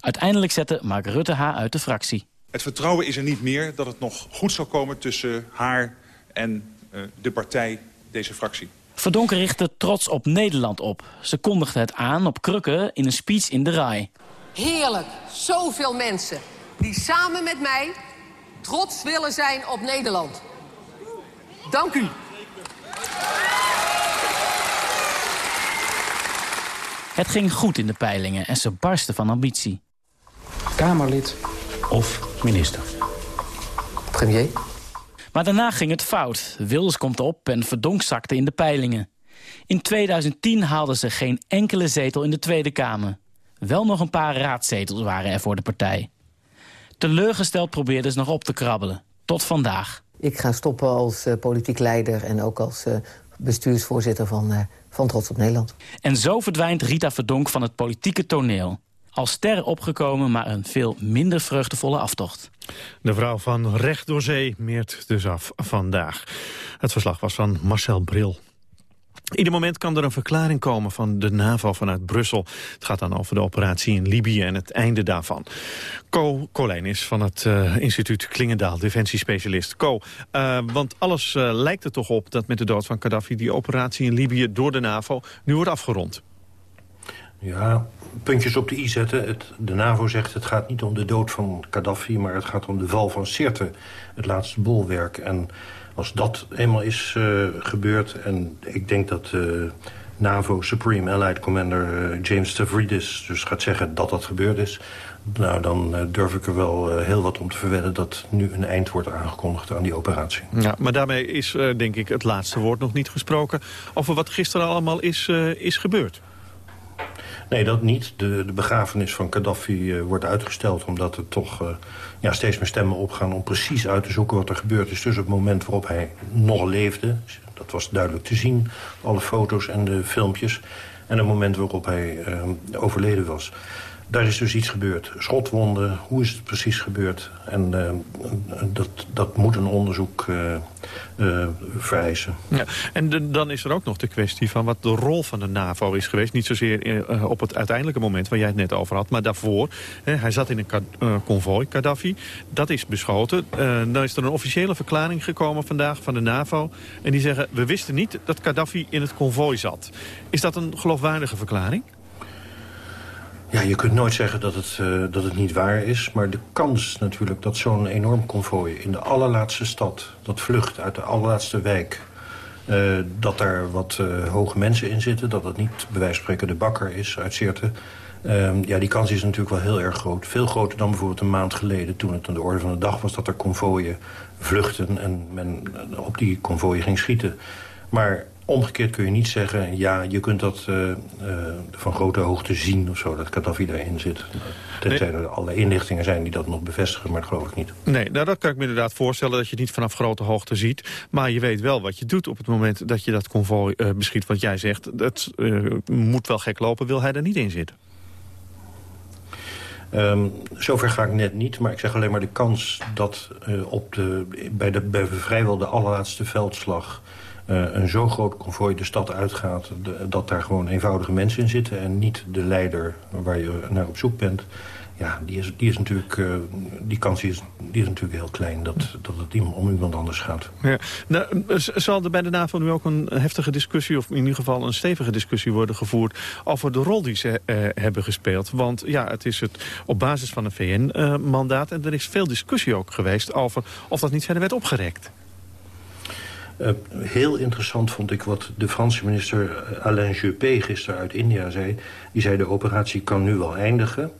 Uiteindelijk zette Mark Rutte haar uit de fractie. Het vertrouwen is er niet meer dat het nog goed zal komen tussen haar en uh, de partij, deze fractie. Verdonker richtte trots op Nederland op. Ze kondigde het aan op krukken in een speech in de RAI. Heerlijk, zoveel mensen die samen met mij trots willen zijn op Nederland. Dank u. Het ging goed in de peilingen en ze barsten van ambitie. Kamerlid of minister? Premier. Maar daarna ging het fout. Wilders komt op en Verdonk zakte in de peilingen. In 2010 haalden ze geen enkele zetel in de Tweede Kamer. Wel nog een paar raadzetels waren er voor de partij. Teleurgesteld probeerden ze nog op te krabbelen. Tot vandaag. Ik ga stoppen als uh, politiek leider en ook als uh, bestuursvoorzitter van, uh, van Trots op Nederland. En zo verdwijnt Rita Verdonk van het politieke toneel. Als ster opgekomen, maar een veel minder vreugdevolle aftocht. De vrouw van Recht door Zee meert dus af vandaag. Het verslag was van Marcel Bril. Ieder moment kan er een verklaring komen van de NAVO vanuit Brussel. Het gaat dan over de operatie in Libië en het einde daarvan. Co Colijn is van het uh, instituut Klingendaal, defensiespecialist. Co, uh, want alles uh, lijkt er toch op dat met de dood van Gaddafi... die operatie in Libië door de NAVO nu wordt afgerond. Ja, puntjes op de i zetten. Het, de NAVO zegt het gaat niet om de dood van Gaddafi... maar het gaat om de val van Sirte, het laatste bolwerk. En als dat eenmaal is uh, gebeurd... en ik denk dat uh, NAVO Supreme Allied Commander uh, James Stavridis... dus gaat zeggen dat dat gebeurd is... nou, dan durf ik er wel heel wat om te verwedden... dat nu een eind wordt aangekondigd aan die operatie. Ja, maar daarmee is, denk ik, het laatste woord nog niet gesproken... over wat gisteren allemaal is, is gebeurd. Nee, dat niet. De, de begrafenis van Gaddafi uh, wordt uitgesteld... omdat er toch uh, ja, steeds meer stemmen opgaan om precies uit te zoeken wat er gebeurd is. Dus op het moment waarop hij nog leefde, dat was duidelijk te zien... alle foto's en de filmpjes, en het moment waarop hij uh, overleden was. Daar is dus iets gebeurd. Schotwonden, hoe is het precies gebeurd? En uh, dat, dat moet een onderzoek uh, vereisen. Ja, en dan is er ook nog de kwestie van wat de rol van de NAVO is geweest. Niet zozeer op het uiteindelijke moment waar jij het net over had, maar daarvoor. hij zat in een konvooi, Gaddafi. Dat is beschoten. dan is er een officiële verklaring gekomen vandaag van de NAVO. En die zeggen, we wisten niet dat Gaddafi in het konvooi zat. Is dat een geloofwaardige verklaring? Ja, je kunt nooit zeggen dat het, uh, dat het niet waar is. Maar de kans natuurlijk dat zo'n enorm konvooi in de allerlaatste stad... dat vlucht uit de allerlaatste wijk... Uh, dat daar wat uh, hoge mensen in zitten. Dat het niet, bij wijze van spreken, de bakker is uit Sirte. Uh, ja, die kans is natuurlijk wel heel erg groot. Veel groter dan bijvoorbeeld een maand geleden... toen het aan de orde van de dag was dat er konvooien vluchten... en men op die konvooien ging schieten. Maar Omgekeerd kun je niet zeggen, ja, je kunt dat uh, uh, van grote hoogte zien of zo, dat Gaddafi daarin zit. Tenzij nee. er alle inlichtingen zijn die dat nog bevestigen, maar dat geloof ik niet. Nee, nou, dat kan ik me inderdaad voorstellen, dat je het niet vanaf grote hoogte ziet. Maar je weet wel wat je doet op het moment dat je dat konvooi uh, beschiet. Want jij zegt, dat moet wel gek lopen, wil hij er niet in zitten? Um, zover ga ik net niet, maar ik zeg alleen maar de kans dat uh, op de, bij, de, bij vrijwel de allerlaatste veldslag een zo groot konvooi de stad uitgaat... Dat daar gewoon eenvoudige mensen in zitten... en niet de leider waar je naar op zoek bent... ja, die, is, die, is natuurlijk, uh, die kans is, die is natuurlijk heel klein... dat, dat het om iemand anders gaat. Ja. Nou, zal er bij de NAVO nu ook een heftige discussie... of in ieder geval een stevige discussie worden gevoerd... over de rol die ze uh, hebben gespeeld? Want ja, het is het op basis van een VN-mandaat... en er is veel discussie ook geweest over of dat niet verder werd opgerekt. Uh, heel interessant vond ik wat de Franse minister eh, Alain Juppé gisteren uit India zei. Die zei de operatie kan nu wel eindigen.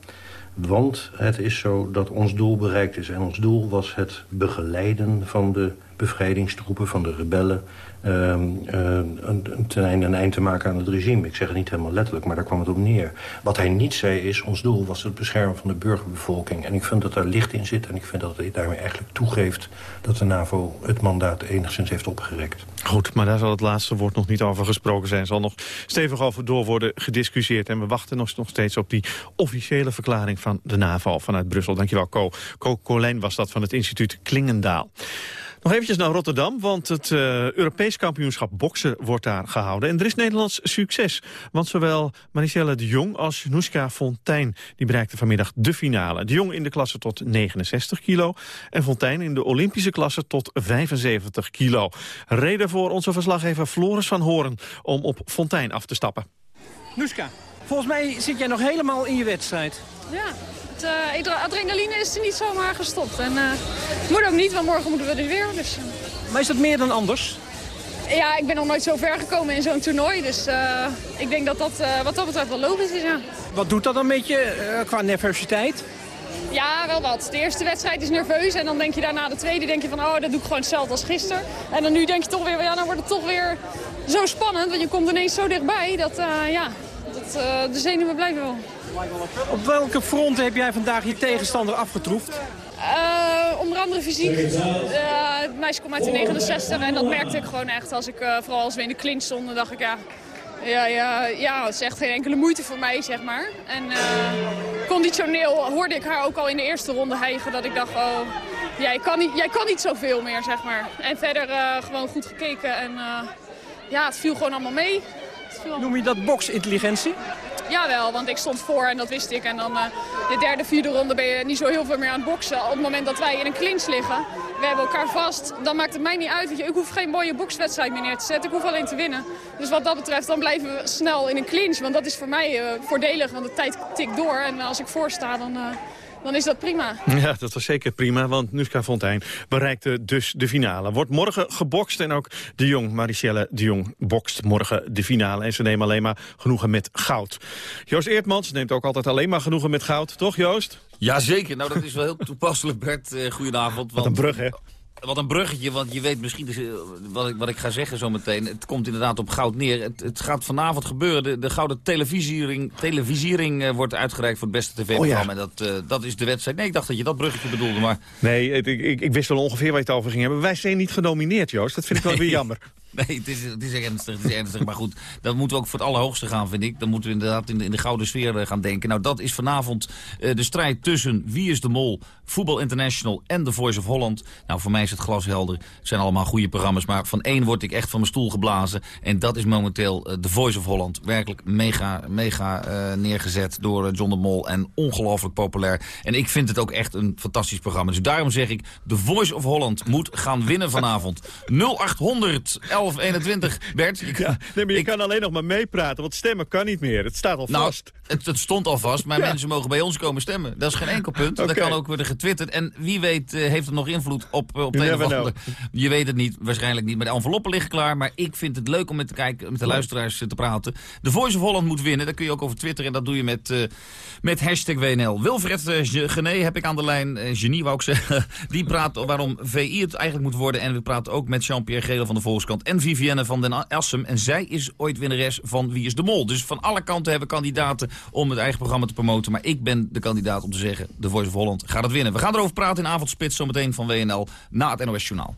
Want het is zo dat ons doel bereikt is. En ons doel was het begeleiden van de bevrijdingstroepen, van de rebellen... Uh, uh, ten einde een eind te maken aan het regime. Ik zeg het niet helemaal letterlijk, maar daar kwam het op neer. Wat hij niet zei is, ons doel was het beschermen van de burgerbevolking. En ik vind dat daar licht in zit en ik vind dat hij daarmee eigenlijk toegeeft... dat de NAVO het mandaat enigszins heeft opgerekt. Goed, maar daar zal het laatste woord nog niet over gesproken zijn. Zal nog stevig over door worden gediscussieerd. En we wachten nog, nog steeds op die officiële verklaring van de NAVO vanuit Brussel. Dankjewel, Co. Co Colijn was dat van het instituut Klingendaal. Nog eventjes naar Rotterdam, want het uh, Europees kampioenschap boksen wordt daar gehouden. En er is Nederlands succes, want zowel Maricelle de Jong als Noeska Fontijn... die bereikten vanmiddag de finale. De Jong in de klasse tot 69 kilo en Fontijn in de Olympische klasse tot 75 kilo. Reden voor onze verslaggever Floris van Horen om op Fontijn af te stappen. Noeska, volgens mij zit jij nog helemaal in je wedstrijd. Ja, het uh, adrenaline is er niet zomaar gestopt. En uh, moet ook niet, want morgen moeten we er weer. Dus, uh. Maar is dat meer dan anders? Ja, ik ben nog nooit zo ver gekomen in zo'n toernooi. Dus ik denk dat dat wat dat betreft wel logisch is, ja. Wat doet dat dan met je qua nervositeit? Ja, wel wat. De eerste wedstrijd is nerveus en dan denk je daarna de tweede denk je van oh, dat doe ik gewoon hetzelfde als gisteren. En dan nu denk je toch weer, ja, dan wordt het toch weer zo spannend, want je komt ineens zo dichtbij dat, ja, dat, de zenuwen blijven wel. Op welke fronten heb jij vandaag je tegenstander afgetroefd? Uh, onder andere fysiek. Uh, het meisje komt uit de 69 en dat merkte ik gewoon echt. Als ik, uh, vooral als we in de clinch stonden, dacht ik ja, ja, ja, ja, het is echt geen enkele moeite voor mij, zeg maar. En conditioneel hoorde ik haar ook al in de eerste ronde hijgen dat ik dacht, oh, jij kan niet, jij kan niet zoveel meer, zeg maar. En verder gewoon goed gekeken en ja, het viel gewoon allemaal mee. Noem je dat boksintelligentie? Jawel, want ik stond voor en dat wist ik. En dan uh, de derde, vierde ronde ben je niet zo heel veel meer aan het boksen. Op het moment dat wij in een clinch liggen, we hebben elkaar vast, dan maakt het mij niet uit. je, ik hoef geen mooie bokswedstrijd meer neer te zetten. Ik hoef alleen te winnen. Dus wat dat betreft, dan blijven we snel in een clinch. Want dat is voor mij uh, voordelig, want de tijd tikt door. En als ik voorsta, dan... Uh, dan is dat prima. Ja, dat was zeker prima, want Nuska Fontijn bereikte dus de finale. Wordt morgen gebokst en ook de Jong, Marichelle de Jong, bokst morgen de finale. En ze nemen alleen maar genoegen met goud. Joost Eertmans neemt ook altijd alleen maar genoegen met goud, toch Joost? Jazeker, nou dat is wel heel toepasselijk Bert. Uh, goedenavond. Wat een brug hè? Wat een bruggetje, want je weet misschien dus, eh, wat, ik, wat ik ga zeggen zometeen. Het komt inderdaad op goud neer. Het, het gaat vanavond gebeuren. De, de gouden televisiering, televisiering uh, wordt uitgereikt voor het beste tv-programma. Oh ja. dat, uh, dat is de wedstrijd. Nee, ik dacht dat je dat bruggetje bedoelde, maar... Nee, ik, ik, ik wist wel ongeveer waar je het over ging hebben. Wij zijn niet genomineerd, Joost. Dat vind ik wel weer jammer. Nee, het is, het is ernstig, het is ernstig. Maar goed, dan moeten we ook voor het allerhoogste gaan, vind ik. Dan moeten we inderdaad in de, in de gouden sfeer eh, gaan denken. Nou, dat is vanavond uh, de strijd tussen Wie is de Mol, Voetbal International en The Voice of Holland. Nou, voor mij is het glashelder. Het zijn allemaal goede programma's, maar van één word ik echt van mijn stoel geblazen. En dat is momenteel uh, The Voice of Holland. Werkelijk mega, mega neergezet door John de Mol en ongelooflijk populair. En ik vind het ook echt een fantastisch programma. Dus daarom zeg ik, The Voice of Holland moet gaan winnen vanavond. 0800 1121. Bert, ja, nee, maar je kan alleen nog maar meepraten, want stemmen kan niet meer. Het staat al nou, vast. Het, het, stond al vast, maar mensen mogen bij ons komen stemmen. Dat is geen enkel punt. Okay. Dat kan ook worden getwitterd. En wie weet uh, heeft het nog invloed op, op de andere... Je weet het niet, waarschijnlijk niet. Maar de enveloppen liggen klaar. Maar ik vind het leuk om met, te kijken, met de luisteraars te praten. De Voice of Holland moet winnen. Daar kun je ook over twitteren. En dat doe je met, met hashtag WNL. Wilfred Gené heb ik aan de lijn. genie wou ik zeggen. Die praat waarom VI het eigenlijk moet worden. En we praten ook met Jean-Pierre Gele van de Volkskant. En Vivienne van den Assem. En zij is ooit winnares van Wie is de Mol. Dus van alle kanten hebben kandidaten om het eigen programma te promoten. Maar ik ben de kandidaat om te zeggen, de Voice of Holland gaat het winnen. We gaan erover praten in Avondspits zometeen van WNL na het NOS Journaal.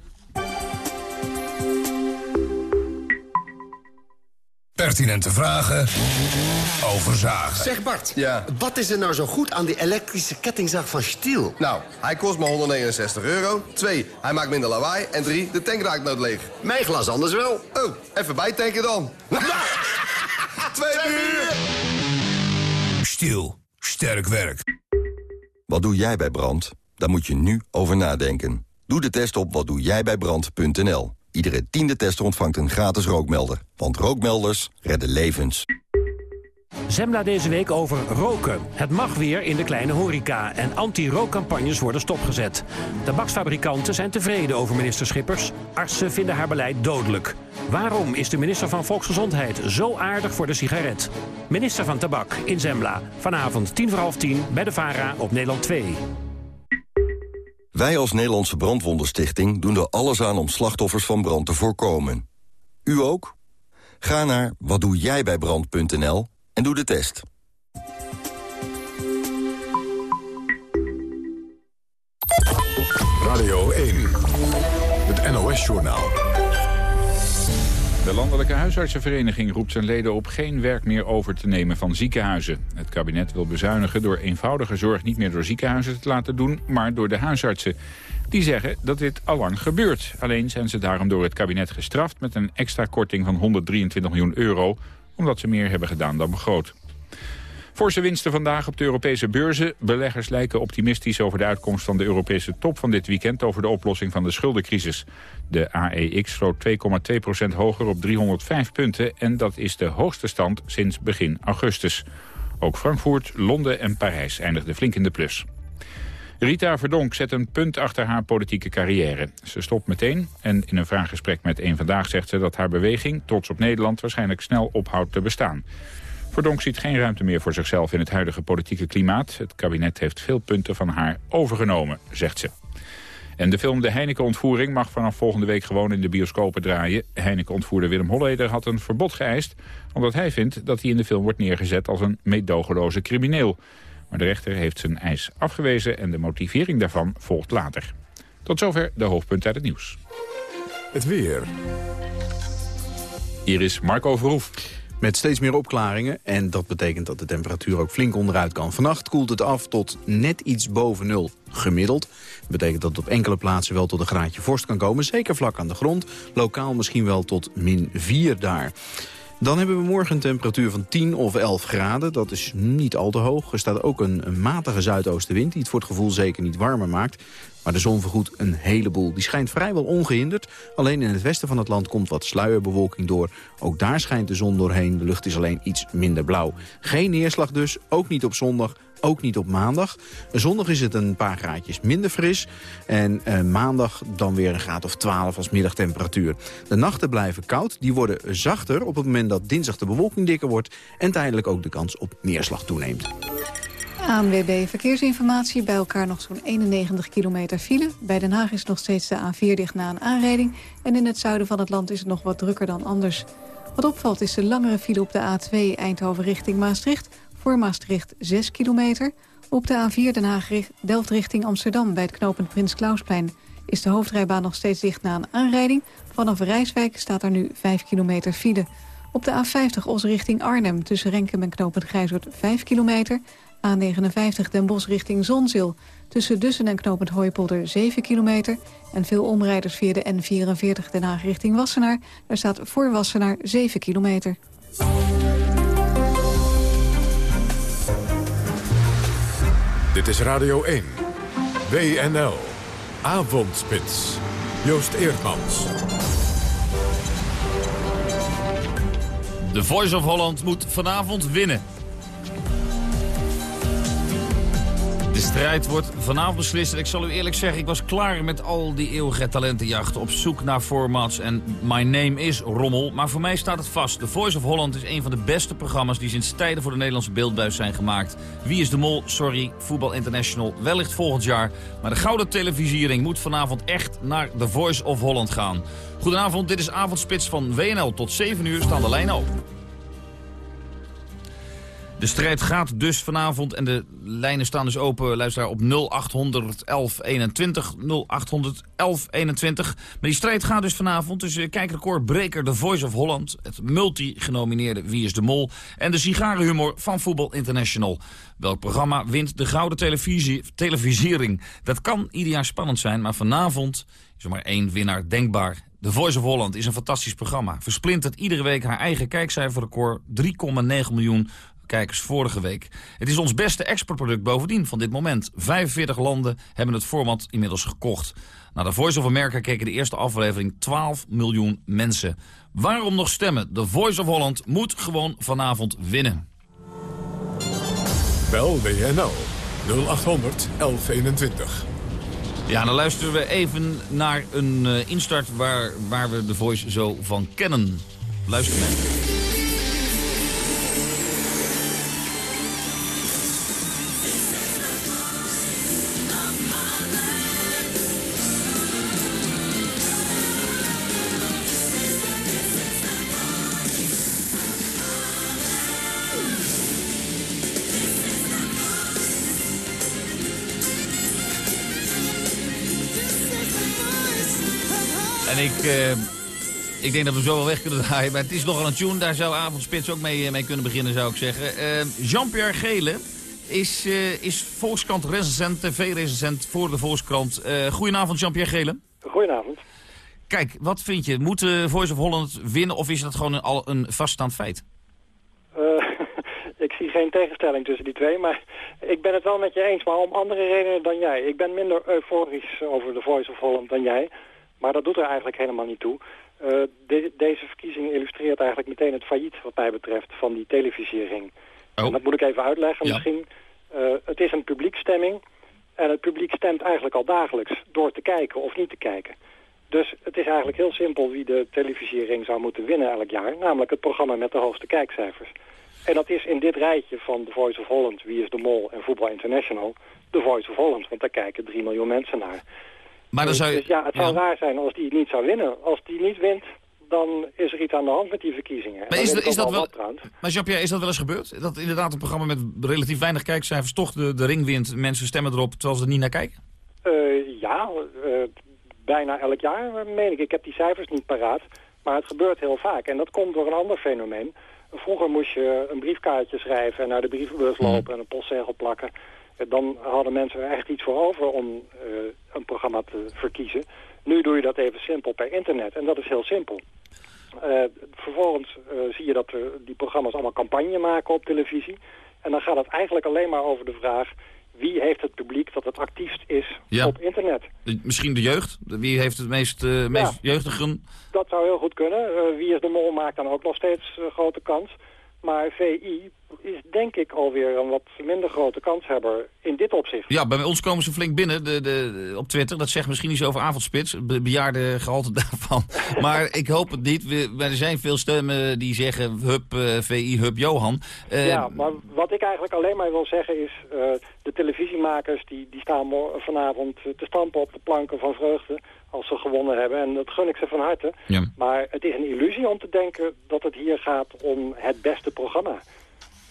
Pertinente vragen over zagen. Zeg Bart, ja. wat is er nou zo goed aan die elektrische kettingzaag van Stiel? Nou, hij kost maar 169 euro. Twee, hij maakt minder lawaai. En drie, de tank raakt nooit leeg. Mijn glas anders wel. Oh, even bijtanken dan. Twee uur! Stiel, sterk werk. Wat doe jij bij brand? Daar moet je nu over nadenken. Doe de test op watdoejijbijbrand.nl. Iedere tiende tester ontvangt een gratis rookmelder. Want rookmelders redden levens. Zembla deze week over roken. Het mag weer in de kleine horeca en anti-rookcampagnes worden stopgezet. Tabaksfabrikanten zijn tevreden over minister Schippers. Artsen vinden haar beleid dodelijk. Waarom is de minister van Volksgezondheid zo aardig voor de sigaret? Minister van Tabak in Zembla. Vanavond tien voor half tien bij de VARA op Nederland 2. Wij als Nederlandse Brandwondenstichting doen er alles aan om slachtoffers van brand te voorkomen. U ook? Ga naar watdoejijbijbrand.nl en doe de test. Radio 1, het NOS-journaal. De Landelijke Huisartsenvereniging roept zijn leden op geen werk meer over te nemen van ziekenhuizen. Het kabinet wil bezuinigen door eenvoudige zorg niet meer door ziekenhuizen te laten doen, maar door de huisartsen. Die zeggen dat dit allang gebeurt. Alleen zijn ze daarom door het kabinet gestraft met een extra korting van 123 miljoen euro, omdat ze meer hebben gedaan dan begroot. Forse winsten vandaag op de Europese beurzen. Beleggers lijken optimistisch over de uitkomst van de Europese top van dit weekend... over de oplossing van de schuldencrisis. De AEX sloot 2,2% hoger op 305 punten... en dat is de hoogste stand sinds begin augustus. Ook Frankfurt, Londen en Parijs eindigden flink in de plus. Rita Verdonk zet een punt achter haar politieke carrière. Ze stopt meteen en in een vraaggesprek met Eén Vandaag zegt ze dat haar beweging, trots op Nederland, waarschijnlijk snel ophoudt te bestaan. Verdonk ziet geen ruimte meer voor zichzelf in het huidige politieke klimaat. Het kabinet heeft veel punten van haar overgenomen, zegt ze. En de film De Heineken-ontvoering mag vanaf volgende week gewoon in de bioscopen draaien. Heineken-ontvoerder Willem Holleder had een verbod geëist... omdat hij vindt dat hij in de film wordt neergezet als een meedogenloze crimineel. Maar de rechter heeft zijn eis afgewezen en de motivering daarvan volgt later. Tot zover de hoofdpunten uit het nieuws. Het weer. Hier is Marco Verhoef. Met steeds meer opklaringen en dat betekent dat de temperatuur ook flink onderuit kan. Vannacht koelt het af tot net iets boven nul gemiddeld. Dat betekent dat het op enkele plaatsen wel tot een graadje vorst kan komen. Zeker vlak aan de grond. Lokaal misschien wel tot min 4 daar. Dan hebben we morgen een temperatuur van 10 of 11 graden. Dat is niet al te hoog. Er staat ook een, matige zuidoostenwind... die het voor het gevoel zeker niet warmer maakt. Maar de zon vergoedt een heleboel. Die schijnt vrijwel ongehinderd. Alleen in het westen van het land komt wat sluierbewolking door. Ook daar schijnt de zon doorheen. De lucht is alleen iets minder blauw. Geen neerslag dus, ook niet op zondag ook niet op maandag. Zondag is het een paar graadjes minder fris. En eh, maandag dan weer een graad of 12 als middagtemperatuur. De nachten blijven koud. Die worden zachter op het moment dat dinsdag de bewolking dikker wordt... en tijdelijk ook de kans op neerslag toeneemt. ANWB Verkeersinformatie. Bij elkaar nog zo'n 91 kilometer file. Bij Den Haag is nog steeds de A4 dicht na een aanrijding. En in het zuiden van het land is het nog wat drukker dan anders. Wat opvalt is de langere file op de A2 Eindhoven richting Maastricht. Voor Maastricht 6 kilometer. Op de A4 Den Haag Delft richting Amsterdam bij het knooppunt Prins Klausplein is de hoofdrijbaan nog steeds dicht na een aanrijding. Vanaf Rijswijk staat er nu 5 kilometer file. Op de A50 Os richting Arnhem tussen Renkum en Knopend Grijzoord 5 kilometer. A59 Den Bosch richting Zonzeel. Tussen Dussen en Knopend Hooipolder 7 kilometer. En veel omrijders via de N44 Den Haag richting Wassenaar. Daar staat voor Wassenaar 7 kilometer. Dit is Radio 1. WNL. Avondspits. Joost Eerdmans. De Voice of Holland moet vanavond winnen. De strijd wordt vanavond beslist. En ik zal u eerlijk zeggen, ik was klaar met al die eeuwige talentenjachten... op zoek naar formats en My Name is Rommel. Maar voor mij staat het vast. The Voice of Holland is een van de beste programma's... die sinds tijden voor de Nederlandse beeldbuis zijn gemaakt. Wie is de mol? Sorry, Voetbal International. Wellicht volgend jaar. Maar de gouden televisiering moet vanavond echt naar The Voice of Holland gaan. Goedenavond, dit is Avondspits van WNL. Tot 7 uur staan de lijnen open. De strijd gaat dus vanavond en de lijnen staan dus open, luisteraar, op 0800 1121. 0800 1121. Maar die strijd gaat dus vanavond tussen kijkrecordbreker The Voice of Holland... het multi-genomineerde Wie is de Mol... en de sigarenhumor van Voetbal International. Welk programma wint de gouden televisie, televisiering? Dat kan ieder jaar spannend zijn, maar vanavond is er maar één winnaar denkbaar. The Voice of Holland is een fantastisch programma. Versplintert iedere week haar eigen kijkcijferrecord 3,9 miljoen kijkers vorige week. Het is ons beste exportproduct bovendien van dit moment. 45 landen hebben het format inmiddels gekocht. Naar The Voice of America keken de eerste aflevering 12 miljoen mensen. Waarom nog stemmen? The Voice of Holland moet gewoon vanavond winnen. Bel WNL 0800 1121. Ja, dan luisteren we even naar een uh, instart waar, waar we The Voice zo van kennen. Luister mee. Uh, ik denk dat we zo wel weg kunnen draaien. Maar het is nogal een tune. Daar zou Avondspits ook mee, mee kunnen beginnen, zou ik zeggen. Uh, Jean-Pierre Gele is, uh, is Volkskrant-recensent, tv-recensent voor de Volkskrant. goedenavond, Jean-Pierre Gele. Goedenavond. Kijk, wat vind je? Moet Voice of Holland winnen of is dat gewoon een, al een vaststaand feit? ik zie geen tegenstelling tussen die twee, maar ik ben het wel met je eens, maar om andere redenen dan jij. Ik ben minder euforisch over de Voice of Holland dan jij. Maar dat doet er eigenlijk helemaal niet toe. Uh, de, deze verkiezing illustreert eigenlijk meteen het failliet wat mij betreft van die televisiering. Oh. dat moet ik even uitleggen misschien. Uh, het is een publiekstemming en het publiek stemt eigenlijk al dagelijks door te kijken of niet te kijken. Dus het is eigenlijk heel simpel wie de televisiering zou moeten winnen elk jaar. Namelijk het programma met de hoogste kijkcijfers. En dat is in dit rijtje van The Voice of Holland, Wie is de Mol en Voetbal International... The Voice of Holland, want daar kijken 3 miljoen mensen naar. Maar dan zou je... Dus ja, het zou raar zijn als die niet zou winnen. Als die niet wint, dan is er iets aan de hand met die verkiezingen. Maar is, is dat wel... Maar Jean-Pierre, is dat wel eens gebeurd? Dat inderdaad een programma met relatief weinig kijkcijfers toch de, de ring wint. Mensen stemmen erop terwijl ze er niet naar kijken? Uh, ja, uh, bijna elk jaar meen ik. Ik heb die cijfers niet paraat. Maar het gebeurt heel vaak. En dat komt door een ander fenomeen. Vroeger moest je een briefkaartje schrijven en naar de brievenbus mhm. lopen en een postzegel plakken. Dan hadden mensen er echt iets voor over om uh, een programma te verkiezen. Nu doe je dat even simpel per internet en dat is heel simpel. Uh, vervolgens uh, zie je dat die programma's allemaal campagne maken op televisie. En dan gaat het eigenlijk alleen maar over de vraag... wie heeft het publiek dat het actiefst is ja. op internet? Misschien de jeugd? Wie heeft het meest, uh, meest ja, jeugdigen? Dat zou heel goed kunnen. wie is de mol maakt dan ook nog steeds grote kans. Maar VI is denk ik alweer een wat minder grote kanshebber in dit opzicht. Ja, bij ons komen ze flink binnen de, de, op Twitter. Dat zegt misschien iets over avondspits, be, bejaarde gehalte daarvan. maar ik hoop het niet. We, er zijn veel stemmen die zeggen hup uh, eh, VI, hup Johan. Uh, ja, maar wat ik eigenlijk alleen maar wil zeggen is... Uh, de televisiemakers die, die staan vanavond te stampen op de planken van vreugde als ze gewonnen hebben. En dat gun ik ze van harte. Ja. Maar het is een illusie om te denken dat het hier gaat om het beste programma.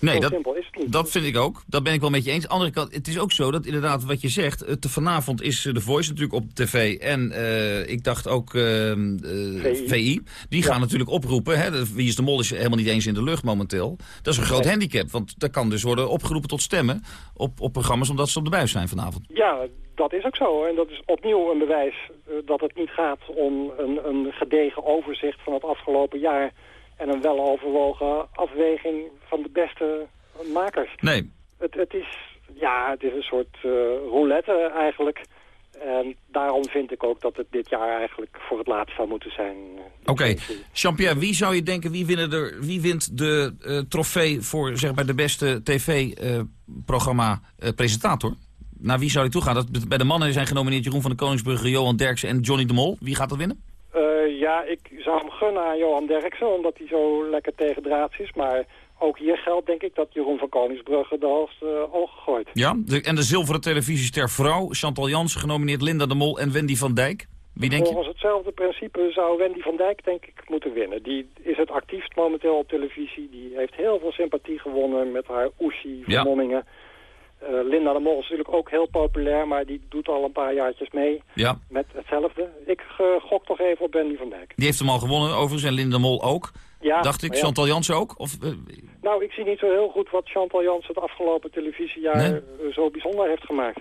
Nee, dat, simpel is het niet. dat vind ik ook. Dat ben ik wel met je eens. Andere kant, het is ook zo dat inderdaad wat je zegt... Het, vanavond is eh, The Voice natuurlijk op tv. En eh, ik dacht ook eh, eh, VI. Die gaan natuurlijk oproepen. Hè, de- Wie is de Mol is helemaal niet eens in de lucht momenteel. Dat is een groot handicap. Want daar kan dus worden opgeroepen tot stemmen... op, op programma's omdat ze op de buis zijn vanavond. Ja, dat is ook zo. En dat is opnieuw een bewijs eh, dat het niet gaat om een, een gedegen overzicht van het afgelopen jaar... en een weloverwogen afweging van de beste makers. Nee. Het, het, is, ja, het is een soort eh, roulette eigenlijk. En daarom vind ik ook dat het dit jaar eigenlijk voor het laatst zou moeten zijn. Oké, Jean-Pierre, wie zou je denken, wie, winnen er, wie wint de eh, trofee voor zeg maar, de beste tv-programma-presentator? Naar wie zou je toe gaan? Dat, bij de mannen zijn genomineerd Jeroen van de Koningsbrugge, Johan Derksen en Johnny de Mol. Wie gaat dat winnen? Ja, ik zou hem gunnen aan Johan Derksen, omdat hij zo lekker tegen draads is. Maar ook hier geldt denk ik dat Jeroen van Koningsbrugge de hoogste ogen gooit. Ja, de, en de zilveren televisiester vrouw, Chantal Jansen, genomineerd Linda de Mol en Wendy van Dijk. Wie denk je? Volgens hetzelfde principe zou Wendy van Dijk denk ik moeten winnen. Die is het actiefst momenteel op televisie. Die heeft heel veel sympathie gewonnen met haar Oeshi-vermommingen. Eh, Linda de Mol is natuurlijk ook heel populair, maar die doet al een paar jaartjes mee Ja, met hetzelfde. Ik gok toch even op Wendy van Dijk. die heeft hem al gewonnen overigens en Linda de Mol ook. Ja, Dacht ik, ja. Chantal Jansen ook? Of, eh, Nou, ik zie niet zo heel goed wat Chantal Jans het afgelopen televisiejaar Nee? eh, zo bijzonder heeft gemaakt.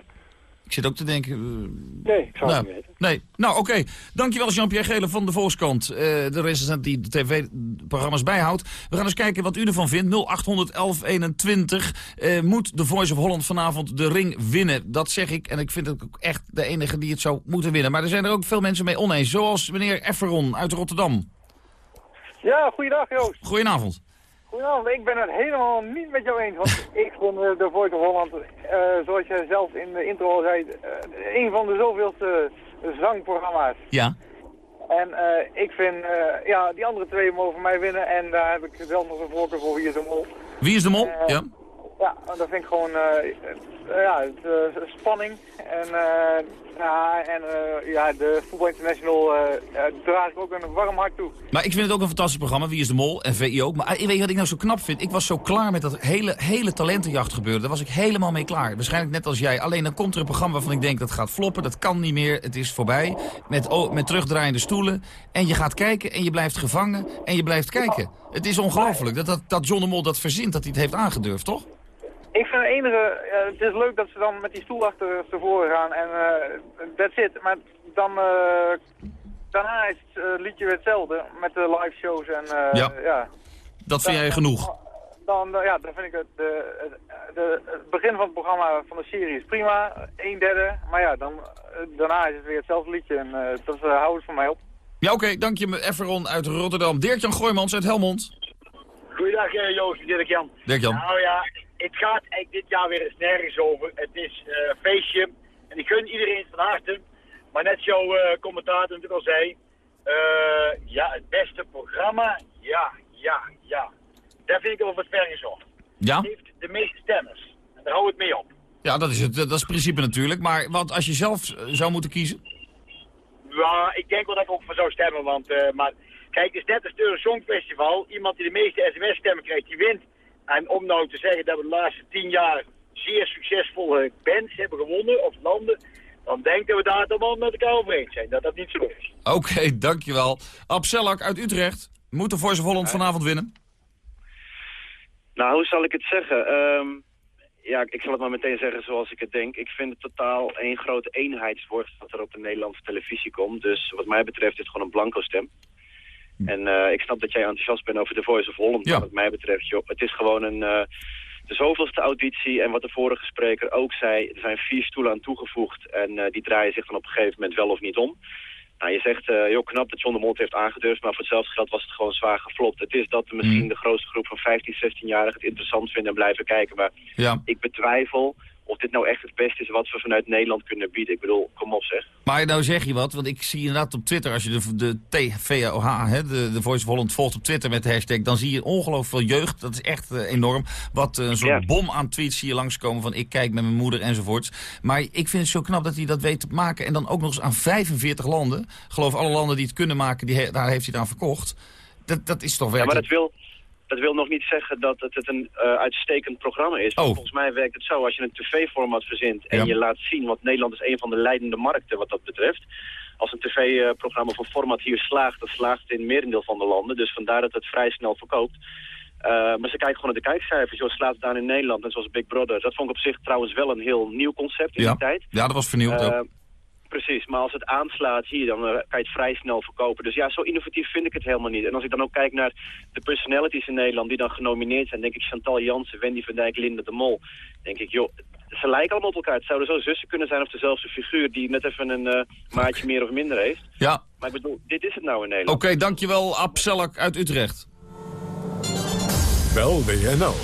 Ik zit ook te denken... eh, Nee, ik zou nou, het niet weten. Nee, nou oké. Dankjewel Jean-Pierre Gele van de Volkskant. eh, de recensent die de tv-programma's bijhoudt. We gaan eens kijken wat u ervan vindt. 0800 1121. Eh, moet de Voice of Holland vanavond de ring winnen? Dat zeg ik. En ik vind het ook echt de enige die het zou moeten winnen. Maar er zijn er ook veel mensen mee oneens. Zoals meneer Efferon uit Rotterdam. Ja, goeiedag Joost. Goedenavond. Goedenavond, ik ben het helemaal niet met jou eens. Want ik vond eh, de Voice of Holland, eh, zoals jij zelf in de intro al zei, eh, een van de zoveelste zangprogramma's. Ja. En ik vind, ja, die andere twee mogen mij winnen. En daar heb ik zelf nog een voorkeur voor Wie is de Mol. Wie is de mol? Ja. Ja, dat vind ik gewoon, eh, eh, ja, eh, spanning. En, ja, en ja, de Voetbal International draag ik ook een warm hart toe. Maar ik vind het ook een fantastisch programma. Wie is de Mol? En VI ook. Maar weet je wat ik nou zo knap vind? Ik was zo klaar met dat hele, hele talentenjacht gebeuren. Daar was ik helemaal mee klaar. Waarschijnlijk net als jij. Alleen dan komt er een programma waarvan ik denk dat gaat floppen. Dat kan niet meer. Het is voorbij. Met, oh, met terugdraaiende stoelen. En je gaat kijken en je blijft gevangen. En je blijft kijken. Het is ongelooflijk dat, dat, dat John de Mol dat verzint. Dat hij het heeft aangedurfd, toch? Ik vind het enige, eh, het is leuk dat ze dan met die stoel achter tevoren gaan en eh that's it. Maar dan, eh, daarna is het liedje weer hetzelfde met de live shows en eh, Ja. ja. Dat vind jij genoeg. Dan, ja, dan vind ik het, de, het- de, het begin van het programma van de serie is prima, een derde. Maar ja, dan, daarna is het weer hetzelfde liedje en eh, dat uh, houdt het voor mij op. Ja, oké. Dank je, me, Efferon uit Rotterdam. Dirk-Jan Gooijmans uit Helmond. Goeiedag Joost, Dirk-Jan. Dirk-Jan. Nou ja, het gaat eigenlijk dit jaar weer eens nergens over. Het is eh, een feestje en ik gun iedereen van harte. Maar net jouw eh, commentator natuurlijk al zei, eh, ja, het beste programma, ja, ja, ja. Daar vind ik over het ver gezocht. Ja? Het heeft de meeste stemmers. En daar hou ik mee op. Ja, dat is het, dat is het principe natuurlijk. Maar wat als je zelf zou moeten kiezen? Ja, ik denk wel dat ik ook voor zou stemmen, want, maar kijk, het is net als het Eurosong Festival. Iemand die de meeste sms-stemmen krijgt, die wint. En om nou te zeggen dat we de laatste tien jaar zeer succesvolle bands hebben gewonnen, of landen, dan denk ik dat we daar het allemaal met elkaar over eens zijn, dat dat niet zo is. Oké, dankjewel. Ab Sellak uit Utrecht. Moet de Voice of Holland vanavond winnen? Nou, hoe zal ik het zeggen? Ehm, ja, ik zal het maar meteen zeggen zoals ik het denk. Ik vind het totaal één grote eenheidswoord dat er op de Nederlandse televisie komt. Dus wat mij betreft is het gewoon een blanco stem. En eh, ik snap dat jij enthousiast bent over The Voice of Holland. Maar wat mij betreft, joh, het is gewoon een... eh, de zoveelste auditie en wat de vorige spreker ook zei, er zijn vier stoelen aan toegevoegd en eh, die draaien zich dan op een gegeven moment wel of niet om. Nou, je zegt heel knap dat John de Mol heeft aangedurfd, maar voor hetzelfde geld was het gewoon zwaar geflopt. Het is dat misschien de grootste groep van 15, 16-jarigen het interessant vinden en blijven kijken, maar Ja. ik betwijfel of dit nou echt het beste is wat we vanuit Nederland kunnen bieden. Ik bedoel, kom op zeg. Maar nou zeg je wat, want ik zie inderdaad op Twitter... als je de, de TVOH, hè, de, de Voice of Holland, volgt op Twitter met de hashtag... dan zie je ongelooflijk veel jeugd. Dat is echt eh, enorm. Wat eh, een soort Ja. bom aan tweets zie je langskomen van... ik kijk met mijn moeder enzovoorts. Maar ik vind het zo knap dat hij dat weet te maken. En dan ook nog eens aan 45 landen. Ik geloof alle landen die het kunnen maken, die he- daar heeft hij het aan verkocht. Dat, dat is toch Ja, maar dat wil, Dat wil nog niet zeggen dat het, het een uh, uitstekend programma is. Oh. Volgens mij werkt het zo, als je een tv-format verzint en Ja. je laat zien, want Nederland is een van de leidende markten wat dat betreft. Als een tv-programma van format hier slaagt, dan slaagt het in merendeel van de landen. Dus vandaar dat het vrij snel verkoopt. Uh, maar ze kijken gewoon naar de kijkcijfers. Joh, slaat het aan in Nederland, net zoals Big Brother. Dat vond ik op zich trouwens wel een heel nieuw concept in Ja. die tijd. Ja, dat was vernieuwd Eh, ook. Precies, maar als het aanslaat hier, dan eh, kan je het vrij snel verkopen. Dus ja, zo innovatief vind ik het helemaal niet. En als ik dan ook kijk naar de personalities in Nederland die dan genomineerd zijn, denk ik Chantal Jansen, Wendy van Dijk, Linda de Mol. denk ik, joh, ze lijken allemaal op elkaar. Het zouden zo zussen kunnen zijn of dezelfde figuur die net even een eh, maatje meer of minder heeft. Ja, Maar ik bedoel, dit is het nou in Nederland. oké, dankjewel Ab Selk uit Utrecht. Bel WNL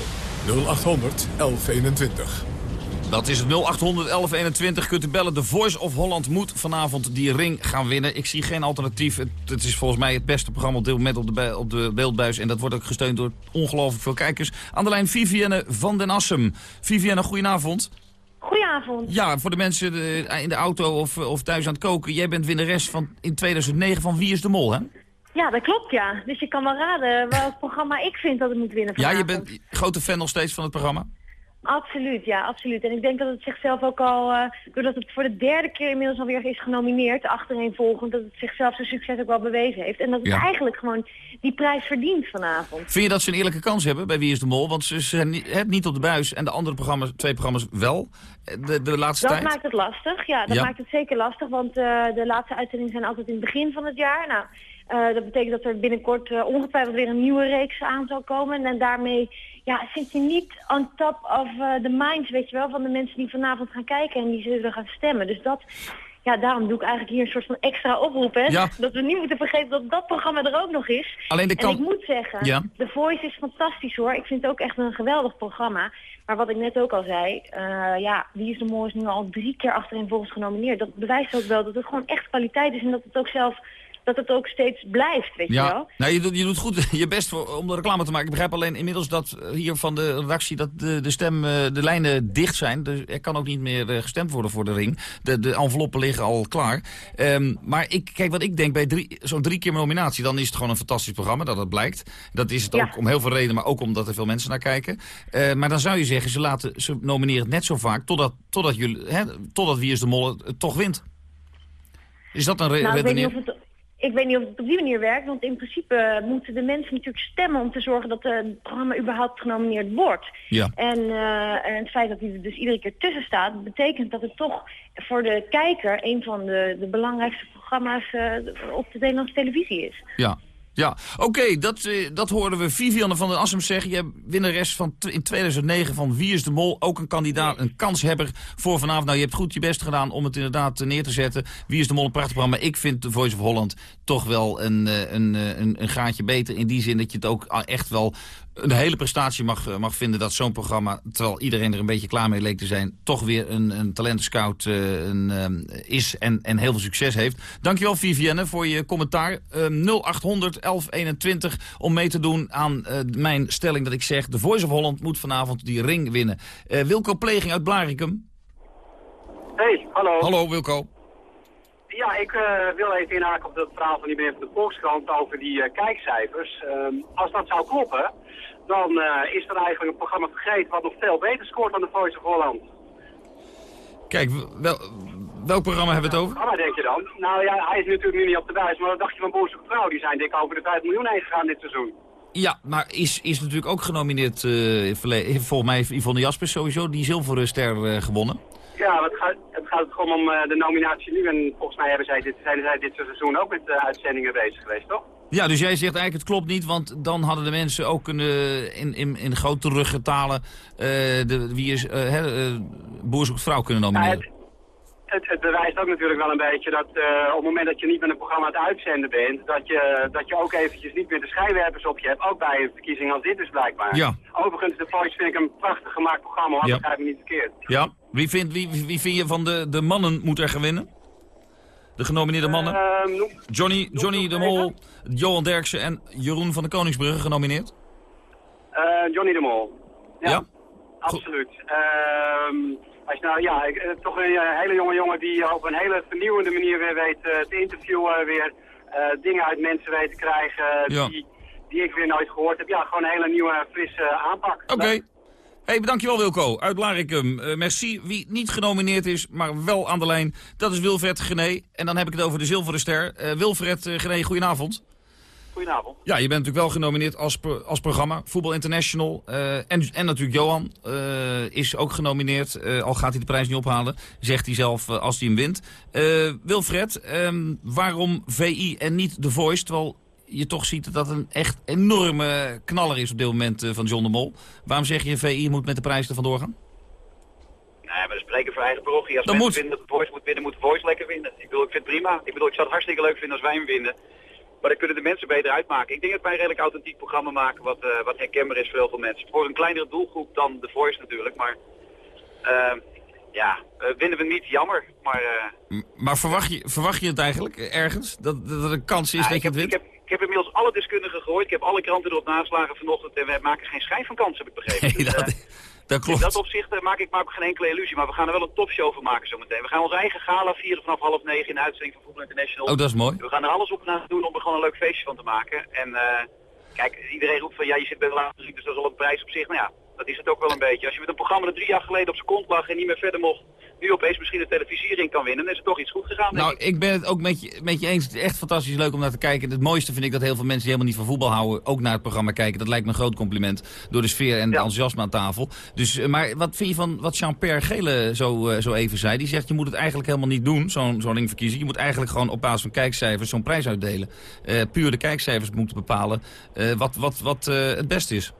0800 1121. Dat is het 0800 1121. Kunt u bellen. The Voice of Holland moet vanavond die ring gaan winnen. Ik zie geen alternatief. Het, het is volgens mij het beste programma op dit moment op de, op de beeldbuis. En dat wordt ook gesteund door ongelooflijk veel kijkers. Aan de lijn Vivienne van den Assem. Vivienne, goedenavond. Goedenavond. Ja, voor de mensen eh, in de auto of, of thuis aan het koken. Jij bent winnares van, in 2009 van Wie is de Mol, hè? Ja, dat klopt, ja. Dus je kan wel raden welk programma ik vind dat het moet winnen Ja, je bent grote fan nog steeds van het programma. Absoluut, ja, absoluut. En ik denk dat het zichzelf ook al, eh, doordat het voor de derde keer inmiddels alweer is genomineerd, achtereenvolgend, dat het zichzelf zijn succes ook wel bewezen heeft. En dat het Ja. eigenlijk gewoon die prijs verdient vanavond. Vind je dat ze een eerlijke kans hebben bij Wie is de Mol? Want ze zijn niet, niet op de buis en de andere programma's, twee programma's wel. Eh, De, de laatste Dat tijd. maakt het lastig, ja, dat Ja. maakt het zeker lastig, want eh, de laatste uitzendingen zijn altijd in het begin van het jaar. Nou, eh, dat betekent dat er binnenkort eh, ongetwijfeld weer een nieuwe reeks aan zal komen. En daarmee ja, zit je niet on top of eh, the minds, weet je wel, van de mensen die vanavond gaan kijken en die zullen gaan stemmen. Dus dat, ja, daarom doe ik eigenlijk hier een soort van extra oproep, hè. Ja. Dat we niet moeten vergeten dat dat programma er ook nog is. Alleen de en kan- ik moet zeggen, Ja. The Voice is fantastisch hoor. Ik vind het ook echt een geweldig programma. Maar wat ik net ook al zei, ja, Wie is de Mol is nu al drie keer achtereenvolgens genomineerd. Dat bewijst ook wel dat het gewoon echt kwaliteit is en dat het ook zelf, dat het ook steeds blijft, weet je Ja, wel. nou, je, doet, je doet goed je best voor, om de reclame te maken. Ik begrijp alleen inmiddels dat eh, hier van de redactie dat de, de, stem, eh, de lijnen dicht zijn. Dus er kan ook niet meer eh, gestemd worden voor de ring. De, de enveloppen liggen al klaar. Ehm, maar ik, kijk, wat ik denk bij drie, zo'n drie keer nominatie, dan is het gewoon een fantastisch programma, dat het blijkt. Dat is het Ja. ook om heel veel redenen, maar ook omdat er veel mensen naar kijken. Maar dan zou je zeggen, ze, laten, ze nomineren het net zo vaak totdat, totdat, jullie, hè, totdat Wie is de Mol het, toch wint. Is dat een re Nou, ik ik weet niet of het op die manier werkt, want in principe moeten de mensen natuurlijk stemmen om te zorgen dat het programma überhaupt genomineerd wordt. Ja. En, eh, en het feit dat hij er dus iedere keer tussen staat, betekent dat het toch voor de kijker een van de, de belangrijkste programma's eh, op de Nederlandse televisie is. Ja, ja. oké, dat, eh, dat hoorden we Vivianne van den Assem zeggen. Je winnares van in 2009 van Wie is de Mol. Ook een kandidaat, een kanshebber voor vanavond. Nou, je hebt goed je best gedaan om het inderdaad eh, neer te zetten. Wie is de Mol een prachtig programma. Ik vind The Voice of Holland toch wel een, eh, een, een, een gaatje beter. In die zin dat je het ook ah, echt wel een hele prestatie mag, eh, mag vinden dat zo'n programma, terwijl iedereen er een beetje klaar mee leek te zijn, toch weer een, een talentenscout eh, een, ehm, is en, en heel veel succes heeft. Dankjewel Vivienne voor je commentaar. Ehm, 0800 1121 om mee te doen aan eh, mijn stelling dat ik zeg, de Voice of Holland moet vanavond die ring winnen. Eh, Wilco Pleging uit Blarikum. Hey, hallo. Hallo Wilco. Ja, ik eh, wil even inhaken op het verhaal van die meneer van de Volkskrant over die eh, kijkcijfers. Ehm, als dat zou kloppen, dan eh, is er eigenlijk een programma vergeten wat nog veel beter scoort dan de Voice of Holland. Kijk, wel, welk programma hebben we het over? Programma denk je dan? Nou ja, hij is natuurlijk nu niet op de buis, maar wat dacht je van Boer Vrouw? Die zijn dik over de 5 miljoen heen gegaan dit seizoen. Ja, maar is, is natuurlijk ook genomineerd, in verle- volgens mij heeft Yvonne Jaspers sowieso die zilveren ster eh, gewonnen. Ja, het gaat, het gaat gewoon om de nominatie nu. En volgens mij hebben zij dit, zijn zij dit seizoen ook met uitzendingen bezig geweest, toch? Ja, dus jij zegt eigenlijk het klopt niet, want dan hadden de mensen ook kunnen in, in, in grote ruggetalen eh de, wie is, eh hè, eh, Boer zoekt vrouw kunnen nomineren. Het, het bewijst ook natuurlijk wel een beetje dat eh, op het moment dat je niet met een programma aan het uitzenden bent, dat je, dat je ook eventjes niet meer de schijnwerpers op je hebt, ook bij een verkiezing als dit dus blijkbaar. Ja. Overigens, The Voice vind ik een prachtig gemaakt programma, hoor, Ja. begrijp me niet verkeerd. Ja, wie, vindt, wie, wie vind je van de, de mannen moet er gaan winnen? De genomineerde mannen? Ehm, Johnny, Johnny de Mol, Johan Derksen en Jeroen van de Koningsbrugge genomineerd? eh, Johnny de Mol. Ja. Absoluut. Ehm, als je nou, ja, eh, toch een eh, hele jonge jongen die op een hele vernieuwende manier weer weet te interviewen, weer dingen uit mensen weet te krijgen Ja. die, die ik weer nooit gehoord heb. Ja, gewoon een hele nieuwe, frisse aanpak. Oké. Hey, dankjewel Wilco, uit Blarikum. Uh, merci. Wie niet genomineerd is, maar wel aan de lijn, dat is Wilfred Gené. En dan heb ik het over de Zilveren Ster. Uh, Wilfred uh, Gené, goedenavond. Goedenavond. Ja, je bent natuurlijk wel genomineerd als, als programma. Voetbal International. en, en natuurlijk Johan is ook genomineerd. al gaat hij de prijs niet ophalen, zegt hij zelf als hij hem wint. Wilfred, ehm, waarom VI en niet The Voice? Terwijl je toch ziet dat dat een echt enorme knaller is op dit moment van John de Mol. Waarom zeg je VI moet met de prijs er vandoor gaan? Nee, maar we spreken voor eigen parochie. Als mensen moet. vinden dat de Voice moet winnen, moet de Voice lekker winnen. Ik bedoel, ik vind het prima. Ik bedoel, ik zou het hartstikke leuk vinden als wij hem winnen. Maar dan kunnen de mensen beter uitmaken. Ik denk dat wij een redelijk authentiek programma maken wat, uh, wat herkenbaar is voor heel veel mensen. Voor een kleinere doelgroep dan The Voice natuurlijk, maar... Uh, ja, uh, winnen we niet, jammer. Maar, maar verwacht, je, verwacht je het eigenlijk ergens? Dat, dat er een kans is dat je het wint? Ik heb, inmiddels alle deskundigen gehoord. Ik heb alle kranten erop naslagen vanochtend. En we maken geen schijn van kans, heb ik begrepen. Nee, dus, dat, dat klopt. In dat opzicht maak ik maar geen enkele illusie. Maar we gaan er wel een topshow van maken zometeen. We gaan onze eigen gala vieren vanaf half negen in de uitzending van Voetbal International. Oh, dat is mooi. We gaan er alles op na doen om er gewoon een leuk feestje van te maken. En uh, kijk, iedereen roept van ja, je zit bij de laatste dus dat is al een prijs op zich. Nou ja, dat is het ook wel een beetje. Als je met een programma dat drie jaar geleden op zijn kont lag en niet meer verder mocht, nu opeens misschien de televisiering kan winnen, dan is er toch iets goed gegaan. Nou, ik. ik. ben het ook met je, met je eens. Het is echt fantastisch leuk om naar te kijken. Het mooiste vind ik dat heel veel mensen die helemaal niet van voetbal houden, ook naar het programma kijken. Dat lijkt me een groot compliment door de sfeer en het enthousiasme aan tafel. Dus, maar wat vind je van wat Jean-Pierre Gele zo, uh, zo even zei? Die zegt, je moet het eigenlijk helemaal niet doen, zo'n zo'n ringverkiezing. Je moet eigenlijk gewoon op basis van kijkcijfers zo'n prijs uitdelen. Uh, puur de kijkcijfers moeten bepalen uh, wat, wat, wat het beste is.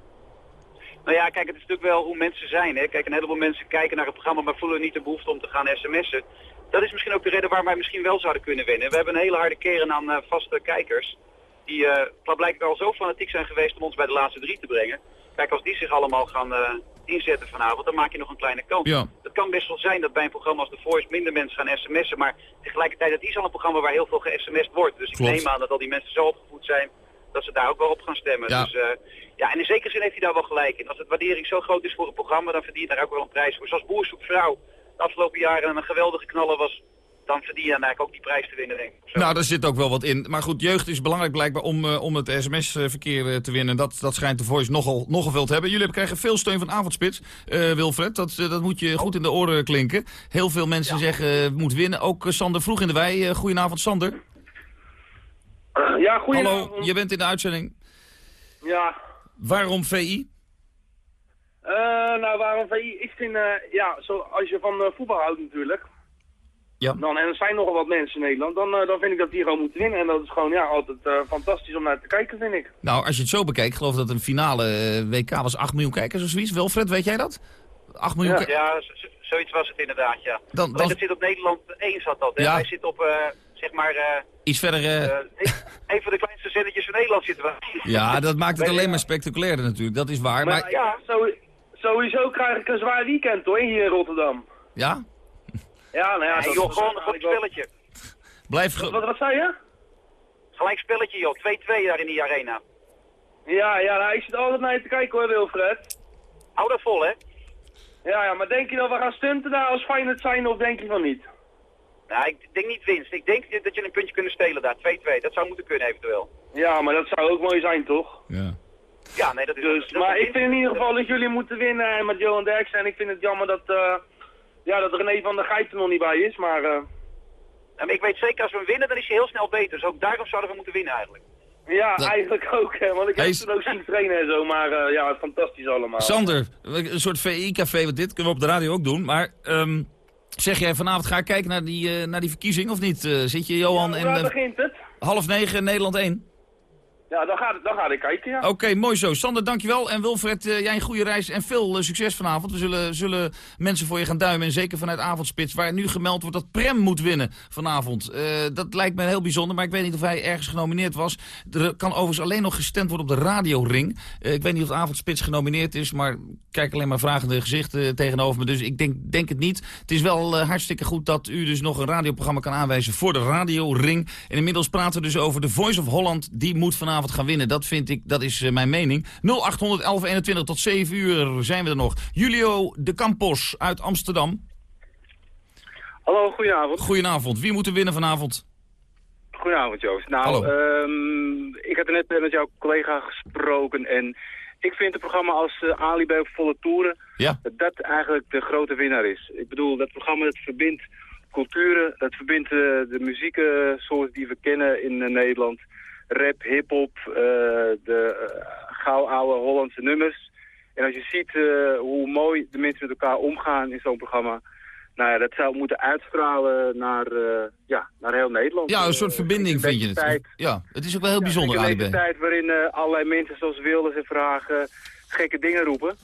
Nou ja, kijk, het is natuurlijk wel hoe mensen zijn. Hè? Kijk, een heleboel mensen kijken naar het programma, maar voelen niet de behoefte om te gaan sms'en. Dat is misschien ook de reden waar wij misschien wel zouden kunnen winnen. We hebben een hele harde keren aan uh, vaste kijkers. Die uh, blijkbaar al zo fanatiek zijn geweest om ons bij de laatste drie te brengen. Kijk, als die zich allemaal gaan uh, inzetten vanavond, dan maak je nog een kleine kans. Ja. Het kan best wel zijn dat bij een programma als The Voice minder mensen gaan sms'en. Maar tegelijkertijd, het is al een programma waar heel veel ge-sms'd wordt. Dus ik neem aan dat al die mensen zo opgevoed zijn dat ze daar ook wel op gaan stemmen. Ja. Dus uh, ja, en in zekere zin heeft hij daar wel gelijk in. Als het waardering zo groot is voor een programma, dan verdient daar ook wel een prijs voor. Zoals Boer zoekt vrouw de afgelopen jaren een geweldige knaller was, dan verdien je eigenlijk ook die prijs te winnen, denk ik. Zo. Nou, daar zit ook wel wat in. Maar goed, jeugd is belangrijk blijkbaar om, uh, om het sms-verkeer uh, te winnen. Dat, dat schijnt de Voice nogal, nogal veel te hebben. Jullie krijgen veel steun van Avondspits, uh, Wilfred. Dat, dat moet je goed in de oren klinken. Heel veel mensen ja. zeggen, moet winnen. Ook Sander Vroeg in de Wei. goedenavond, Sander. Ja, goedenavond. Hallo, je bent in de uitzending. Ja. Waarom VI? Uh, nou, waarom VI? Ik vind, uh, ja, zo, als je van uh, voetbal houdt natuurlijk. Ja. Dan, en er zijn nogal wat mensen in Nederland, dan, dan vind ik dat die gewoon moeten winnen. En dat is gewoon ja, altijd fantastisch om naar te kijken, vind ik. Nou, als je het zo bekijkt, geloof dat een finale WK was 8 miljoen kijkers of zoiets. Wilfred, weet jij dat? 8 miljoen ja. ja, zoiets was het inderdaad, ja. Dan, dan... Het zit op Nederland 1 zat dat, hè? Ja. Hij zit op, zeg maar... Iets verder... een, een van de kleinste zinnetjes van Nederland zitten we. Ja, dat maakt het alleen maar spectaculairder natuurlijk, dat is waar. Maar, maar... ja, zo, sowieso krijg ik een zwaar weekend hoor, hier in Rotterdam. Ja? Ja, nou ja, dat joh, gewoon een goed spelletje. Blijf... Wat, wat, wat zei je? Gelijk spelletje joh, 2-2 daar in die arena. Ja, ja, nou, ik zit altijd naar je te kijken hoor, Wilfred. Hou dat vol, hè? Ja, ja, maar denk je dat we gaan stunten daar als Feyenoord zijn of denk je van niet? Nou, ik denk niet winst. Ik denk dat je een puntje kunnen stelen daar. 2-2. Dat zou moeten kunnen eventueel. Ja, maar dat zou ook mooi zijn, toch? Ja. Ja, nee, dat is... Dus, dat maar is ik vind in ieder geval dat jullie moeten winnen en met Johan Derksen. En ik vind het jammer dat, uh, ja, dat René van der er nog niet bij is, maar... Uh... Ja, maar ik weet zeker, als we hem winnen, dan is hij heel snel beter. Dus ook daarom zouden we moeten winnen eigenlijk. Ja, dat... eigenlijk ook, hè, want ik heb toen ook zien trainen en zo, maar uh, ja, fantastisch allemaal. Sander, een soort VI-café, wat dit kunnen we op de radio ook doen, maar... Um... Zeg jij vanavond ga ik kijken naar die, uh, naar die verkiezing of niet? Uh, zit je Johan ja, en... Waar begint het? Half negen, Nederland 1. Ja, dan gaat, dan ga ik kijken, ja. Oké, mooi zo. Sander, dankjewel. En Wilfred, uh, jij een goede reis en veel uh, succes vanavond. We zullen, zullen mensen voor je gaan duimen. En zeker vanuit Avondspits, waar nu gemeld wordt dat Prem moet winnen vanavond. Uh, dat lijkt me heel bijzonder, maar ik weet niet of hij ergens genomineerd was. Er kan overigens alleen nog gestemd worden op de radioring. ik weet niet of Avondspits genomineerd is, maar ik kijk alleen maar vragende gezichten tegenover me. Dus ik denk, denk het niet. Het is wel hartstikke goed dat u dus nog een radioprogramma kan aanwijzen voor de radioring. En inmiddels praten we dus over de Voice of Holland. Die moet vanavond gaan winnen. Dat vind ik, dat is uh, mijn mening. 0800 1121 tot 7 uur zijn we er nog. Julio de Campos uit Amsterdam. Hallo, goedenavond. Goedenavond. Wie moet er winnen vanavond? Goedenavond Joost. Nou, ehm, ik had er net met jouw collega gesproken en ik vind het programma als uh, Ali bij volle toeren, ja. dat dat eigenlijk de grote winnaar is. Ik bedoel, dat programma dat verbindt culturen, dat verbindt uh, de muzieksoorten die we kennen in Nederland. Rap, hip-hop, de gauw oude Hollandse nummers. En als je ziet hoe mooi de mensen met elkaar omgaan in zo'n programma... Nou ja, dat zou moeten uitstralen naar, ja, naar heel Nederland. Ja, een soort verbinding vind je het. Ja, het is ook wel heel bijzonder, ja, Ali een tijd waarin uh, allerlei mensen zoals Wilders en Vragen gekke dingen roepen.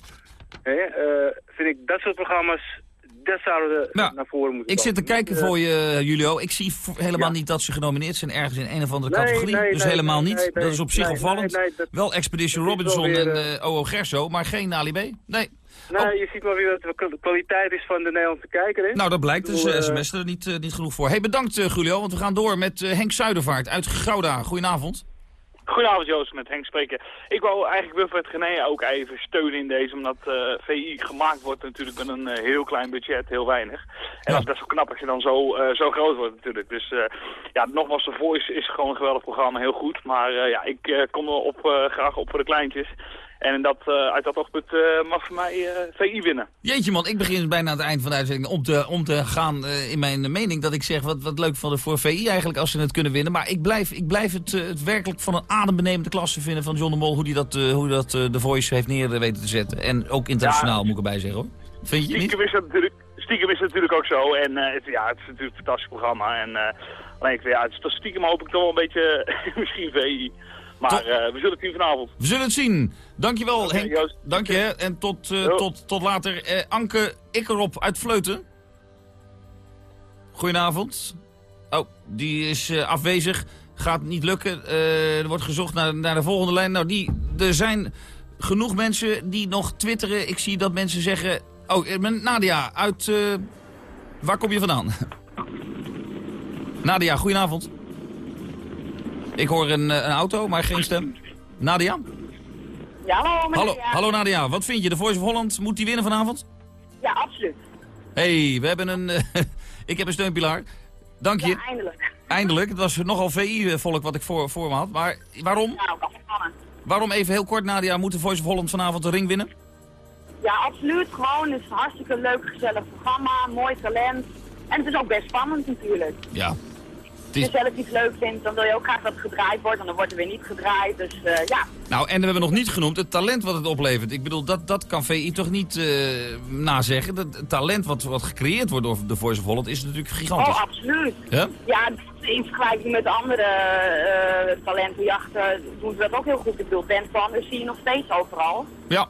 Hè, uh, vind ik dat soort programma's, dat zouden we nou, naar voren moeten Ik zit te kijken uh, voor je, Julio. Ik zie helemaal ja. niet dat ze genomineerd zijn ergens in een of andere nee, categorie. Nee, dus nee, helemaal niet. dat is op zich opvallend. dat, wel Expedition Robinson weer, en uh, O.O. Gerso, maar geen Ali B. Nee. Nou, oh. je ziet maar weer wat de kwaliteit is van de Nederlandse kijker. Hè? Nou, dat blijkt. Dus uh, sms er niet, uh, niet genoeg voor. Hey, bedankt Julio, want we gaan door met Henk Zuidervaart uit Gouda. Goedenavond. Goedenavond Joost, met Henk spreken. Ik wou eigenlijk Wilfred Gené ook even steunen in deze, omdat VI gemaakt wordt natuurlijk met een heel klein budget, heel weinig. En dat is best wel knap als je dan zo, zo groot wordt natuurlijk. Dus ja, nogmaals, The Voice is gewoon een geweldig programma, heel goed. Maar ja, ik kom er op, graag op voor de kleintjes. En dat, uh, uit dat oogpunt uh, mag voor mij uh, VI winnen. Jeetje man, ik begin bijna aan het eind van de uitzending om te, om te gaan in mijn mening. Dat ik zeg, wat, wat leuk van de, voor VI eigenlijk als ze het kunnen winnen. Maar ik blijf, ik blijf het, het werkelijk van een adembenemende klasse vinden van John de Mol. Hoe die dat, hoe dat The Voice heeft neer weten te zetten. En ook internationaal ja, moet ik erbij zeggen hoor. Vind je stiekem niet? Is dat natuurlijk, stiekem is natuurlijk ook zo. En het, ja, het is natuurlijk een fantastisch programma. En alleen, ja, het is stiekem hoop ik toch wel een beetje misschien VI. Maar uh, we zullen het zien vanavond. We zullen het zien. Dankjewel okay, Henk. Joost. Dank je. En tot, uh, tot, tot later. Uh, Anke Ikkerop uit Vleuten. Goedenavond. Oh, die is afwezig. Gaat niet lukken. er wordt gezocht naar, naar de volgende lijn. Nou, die, er zijn genoeg mensen die nog twitteren. Ik zie dat mensen zeggen... Oh, Nadia uit... waar kom je vandaan? Nadia, goedenavond. Ik hoor een, een, auto, maar geen stem. Nadia? Ja, hallo. Hallo, hallo Nadia, wat vind je? De Voice of Holland, moet die winnen vanavond? Ja, absoluut. hey, we hebben een... Uh, ik heb een steunpilaar. Dank je. Ja, eindelijk. Eindelijk. Het was nogal VI-volk wat ik voor, voor me had. Maar waarom? Nou, Waarom even heel kort, Nadia, moet de Voice of Holland vanavond de ring winnen? Ja, absoluut. Gewoon, het is een hartstikke leuk, gezellig programma, mooi talent. En het is ook best spannend natuurlijk. Ja, als je zelf iets leuk vindt, dan wil je ook graag dat het gedraaid wordt. En dan wordt er weer niet gedraaid, dus uh, ja. Nou, en we hebben nog niet genoemd het talent wat het oplevert. Ik bedoel, dat, dat kan VI toch niet uh, nazeggen. Het talent wat, wat gecreëerd wordt door de Voice of Holland is natuurlijk gigantisch. Oh, absoluut. Ja? Ja, in vergelijking met andere uh, talentenjachten doen ze dat ook heel goed. Ik bedoel, Ben Sanders zie je nog steeds overal. Ja.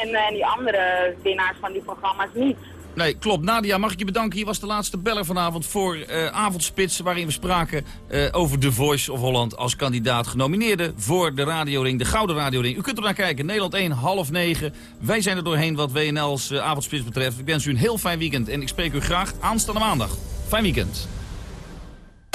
En, en die andere winnaars van die programma's niet. Nee, klopt. Nadia, mag ik je bedanken. Hier was de laatste beller vanavond voor uh, Avondspits... waarin we spraken uh, over The Voice of Holland als kandidaat genomineerde... voor de radioring, de Gouden Radioring. U kunt er naar kijken. Nederland 1, half 9. Wij zijn er doorheen wat WNL's uh, Avondspits betreft. Ik wens u een heel fijn weekend en ik spreek u graag aanstaande maandag. Fijn weekend.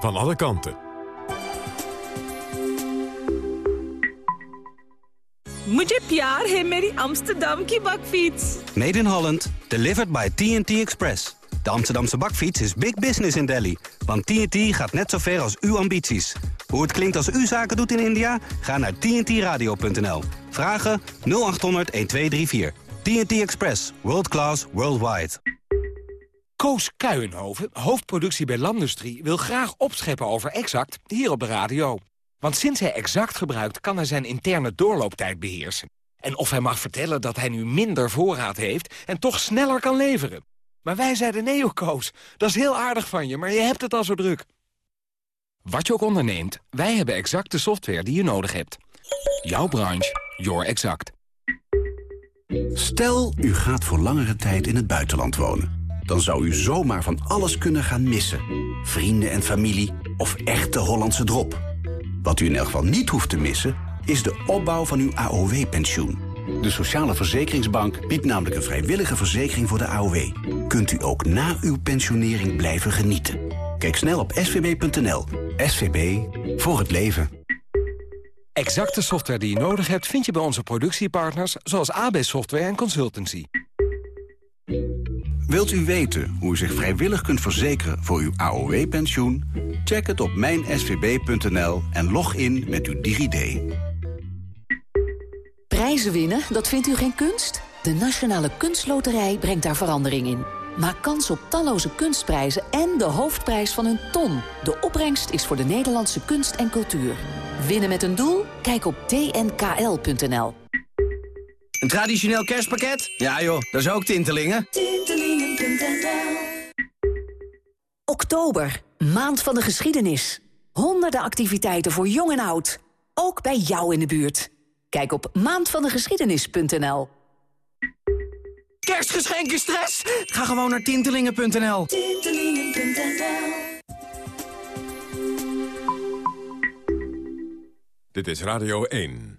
van alle kanten. Mujhe pyar hai meri Amsterdam ki bakfiets. Made in Holland, delivered by TNT Express. De Amsterdamse bakfiets is big business in Delhi. Want TNT gaat net zo ver als uw ambities. Hoe het klinkt als u zaken doet in India? Ga naar tntradio.nl. Vragen 0800 1234. TNT Express. World class, worldwide. Koos Kuijenhoven, hoofdproductie bij Landustrie... wil graag opscheppen over Exact hier op de radio. Want sinds hij Exact gebruikt, kan hij zijn interne doorlooptijd beheersen. En of hij mag vertellen dat hij nu minder voorraad heeft... en toch sneller kan leveren. Maar wij zeiden nee, Koos. Dat is heel aardig van je, maar je hebt het al zo druk. Wat je ook onderneemt, wij hebben exact de software die je nodig hebt. Jouw branche, your exact. Stel, u gaat voor langere tijd in het buitenland wonen. Dan zou u zomaar van alles kunnen gaan missen. Vrienden en familie of echte Hollandse drop. Wat u in elk geval niet hoeft te missen, is de opbouw van uw AOW-pensioen. De Sociale Verzekeringsbank biedt namelijk een vrijwillige verzekering voor de AOW. Kunt u ook na uw pensionering blijven genieten. Kijk snel op svb.nl. SVB, voor het leven. Exacte software die je nodig hebt vind je bij onze productiepartners... zoals AB Software en Consultancy. Wilt u weten hoe u zich vrijwillig kunt verzekeren voor uw AOW-pensioen? Check het op mijnsvb.nl en log in met uw DigiD. Prijzen winnen, dat vindt u geen kunst? De Nationale Kunstloterij brengt daar verandering in. Maak kans op talloze kunstprijzen en de hoofdprijs van een ton. De opbrengst is voor de Nederlandse kunst en cultuur. Winnen met een doel? Kijk op tnkl.nl. Een traditioneel kerstpakket? Ja joh, dat is ook Tintelingen. Tintelingen.nl Oktober, maand van de geschiedenis. Honderden activiteiten voor jong en oud. Ook bij jou in de buurt. Kijk op maandvandegeschiedenis.nl. Kerstgeschenken stress? Ga gewoon naar tintelingen.nl. Tintelingen.nl Dit is Radio 1.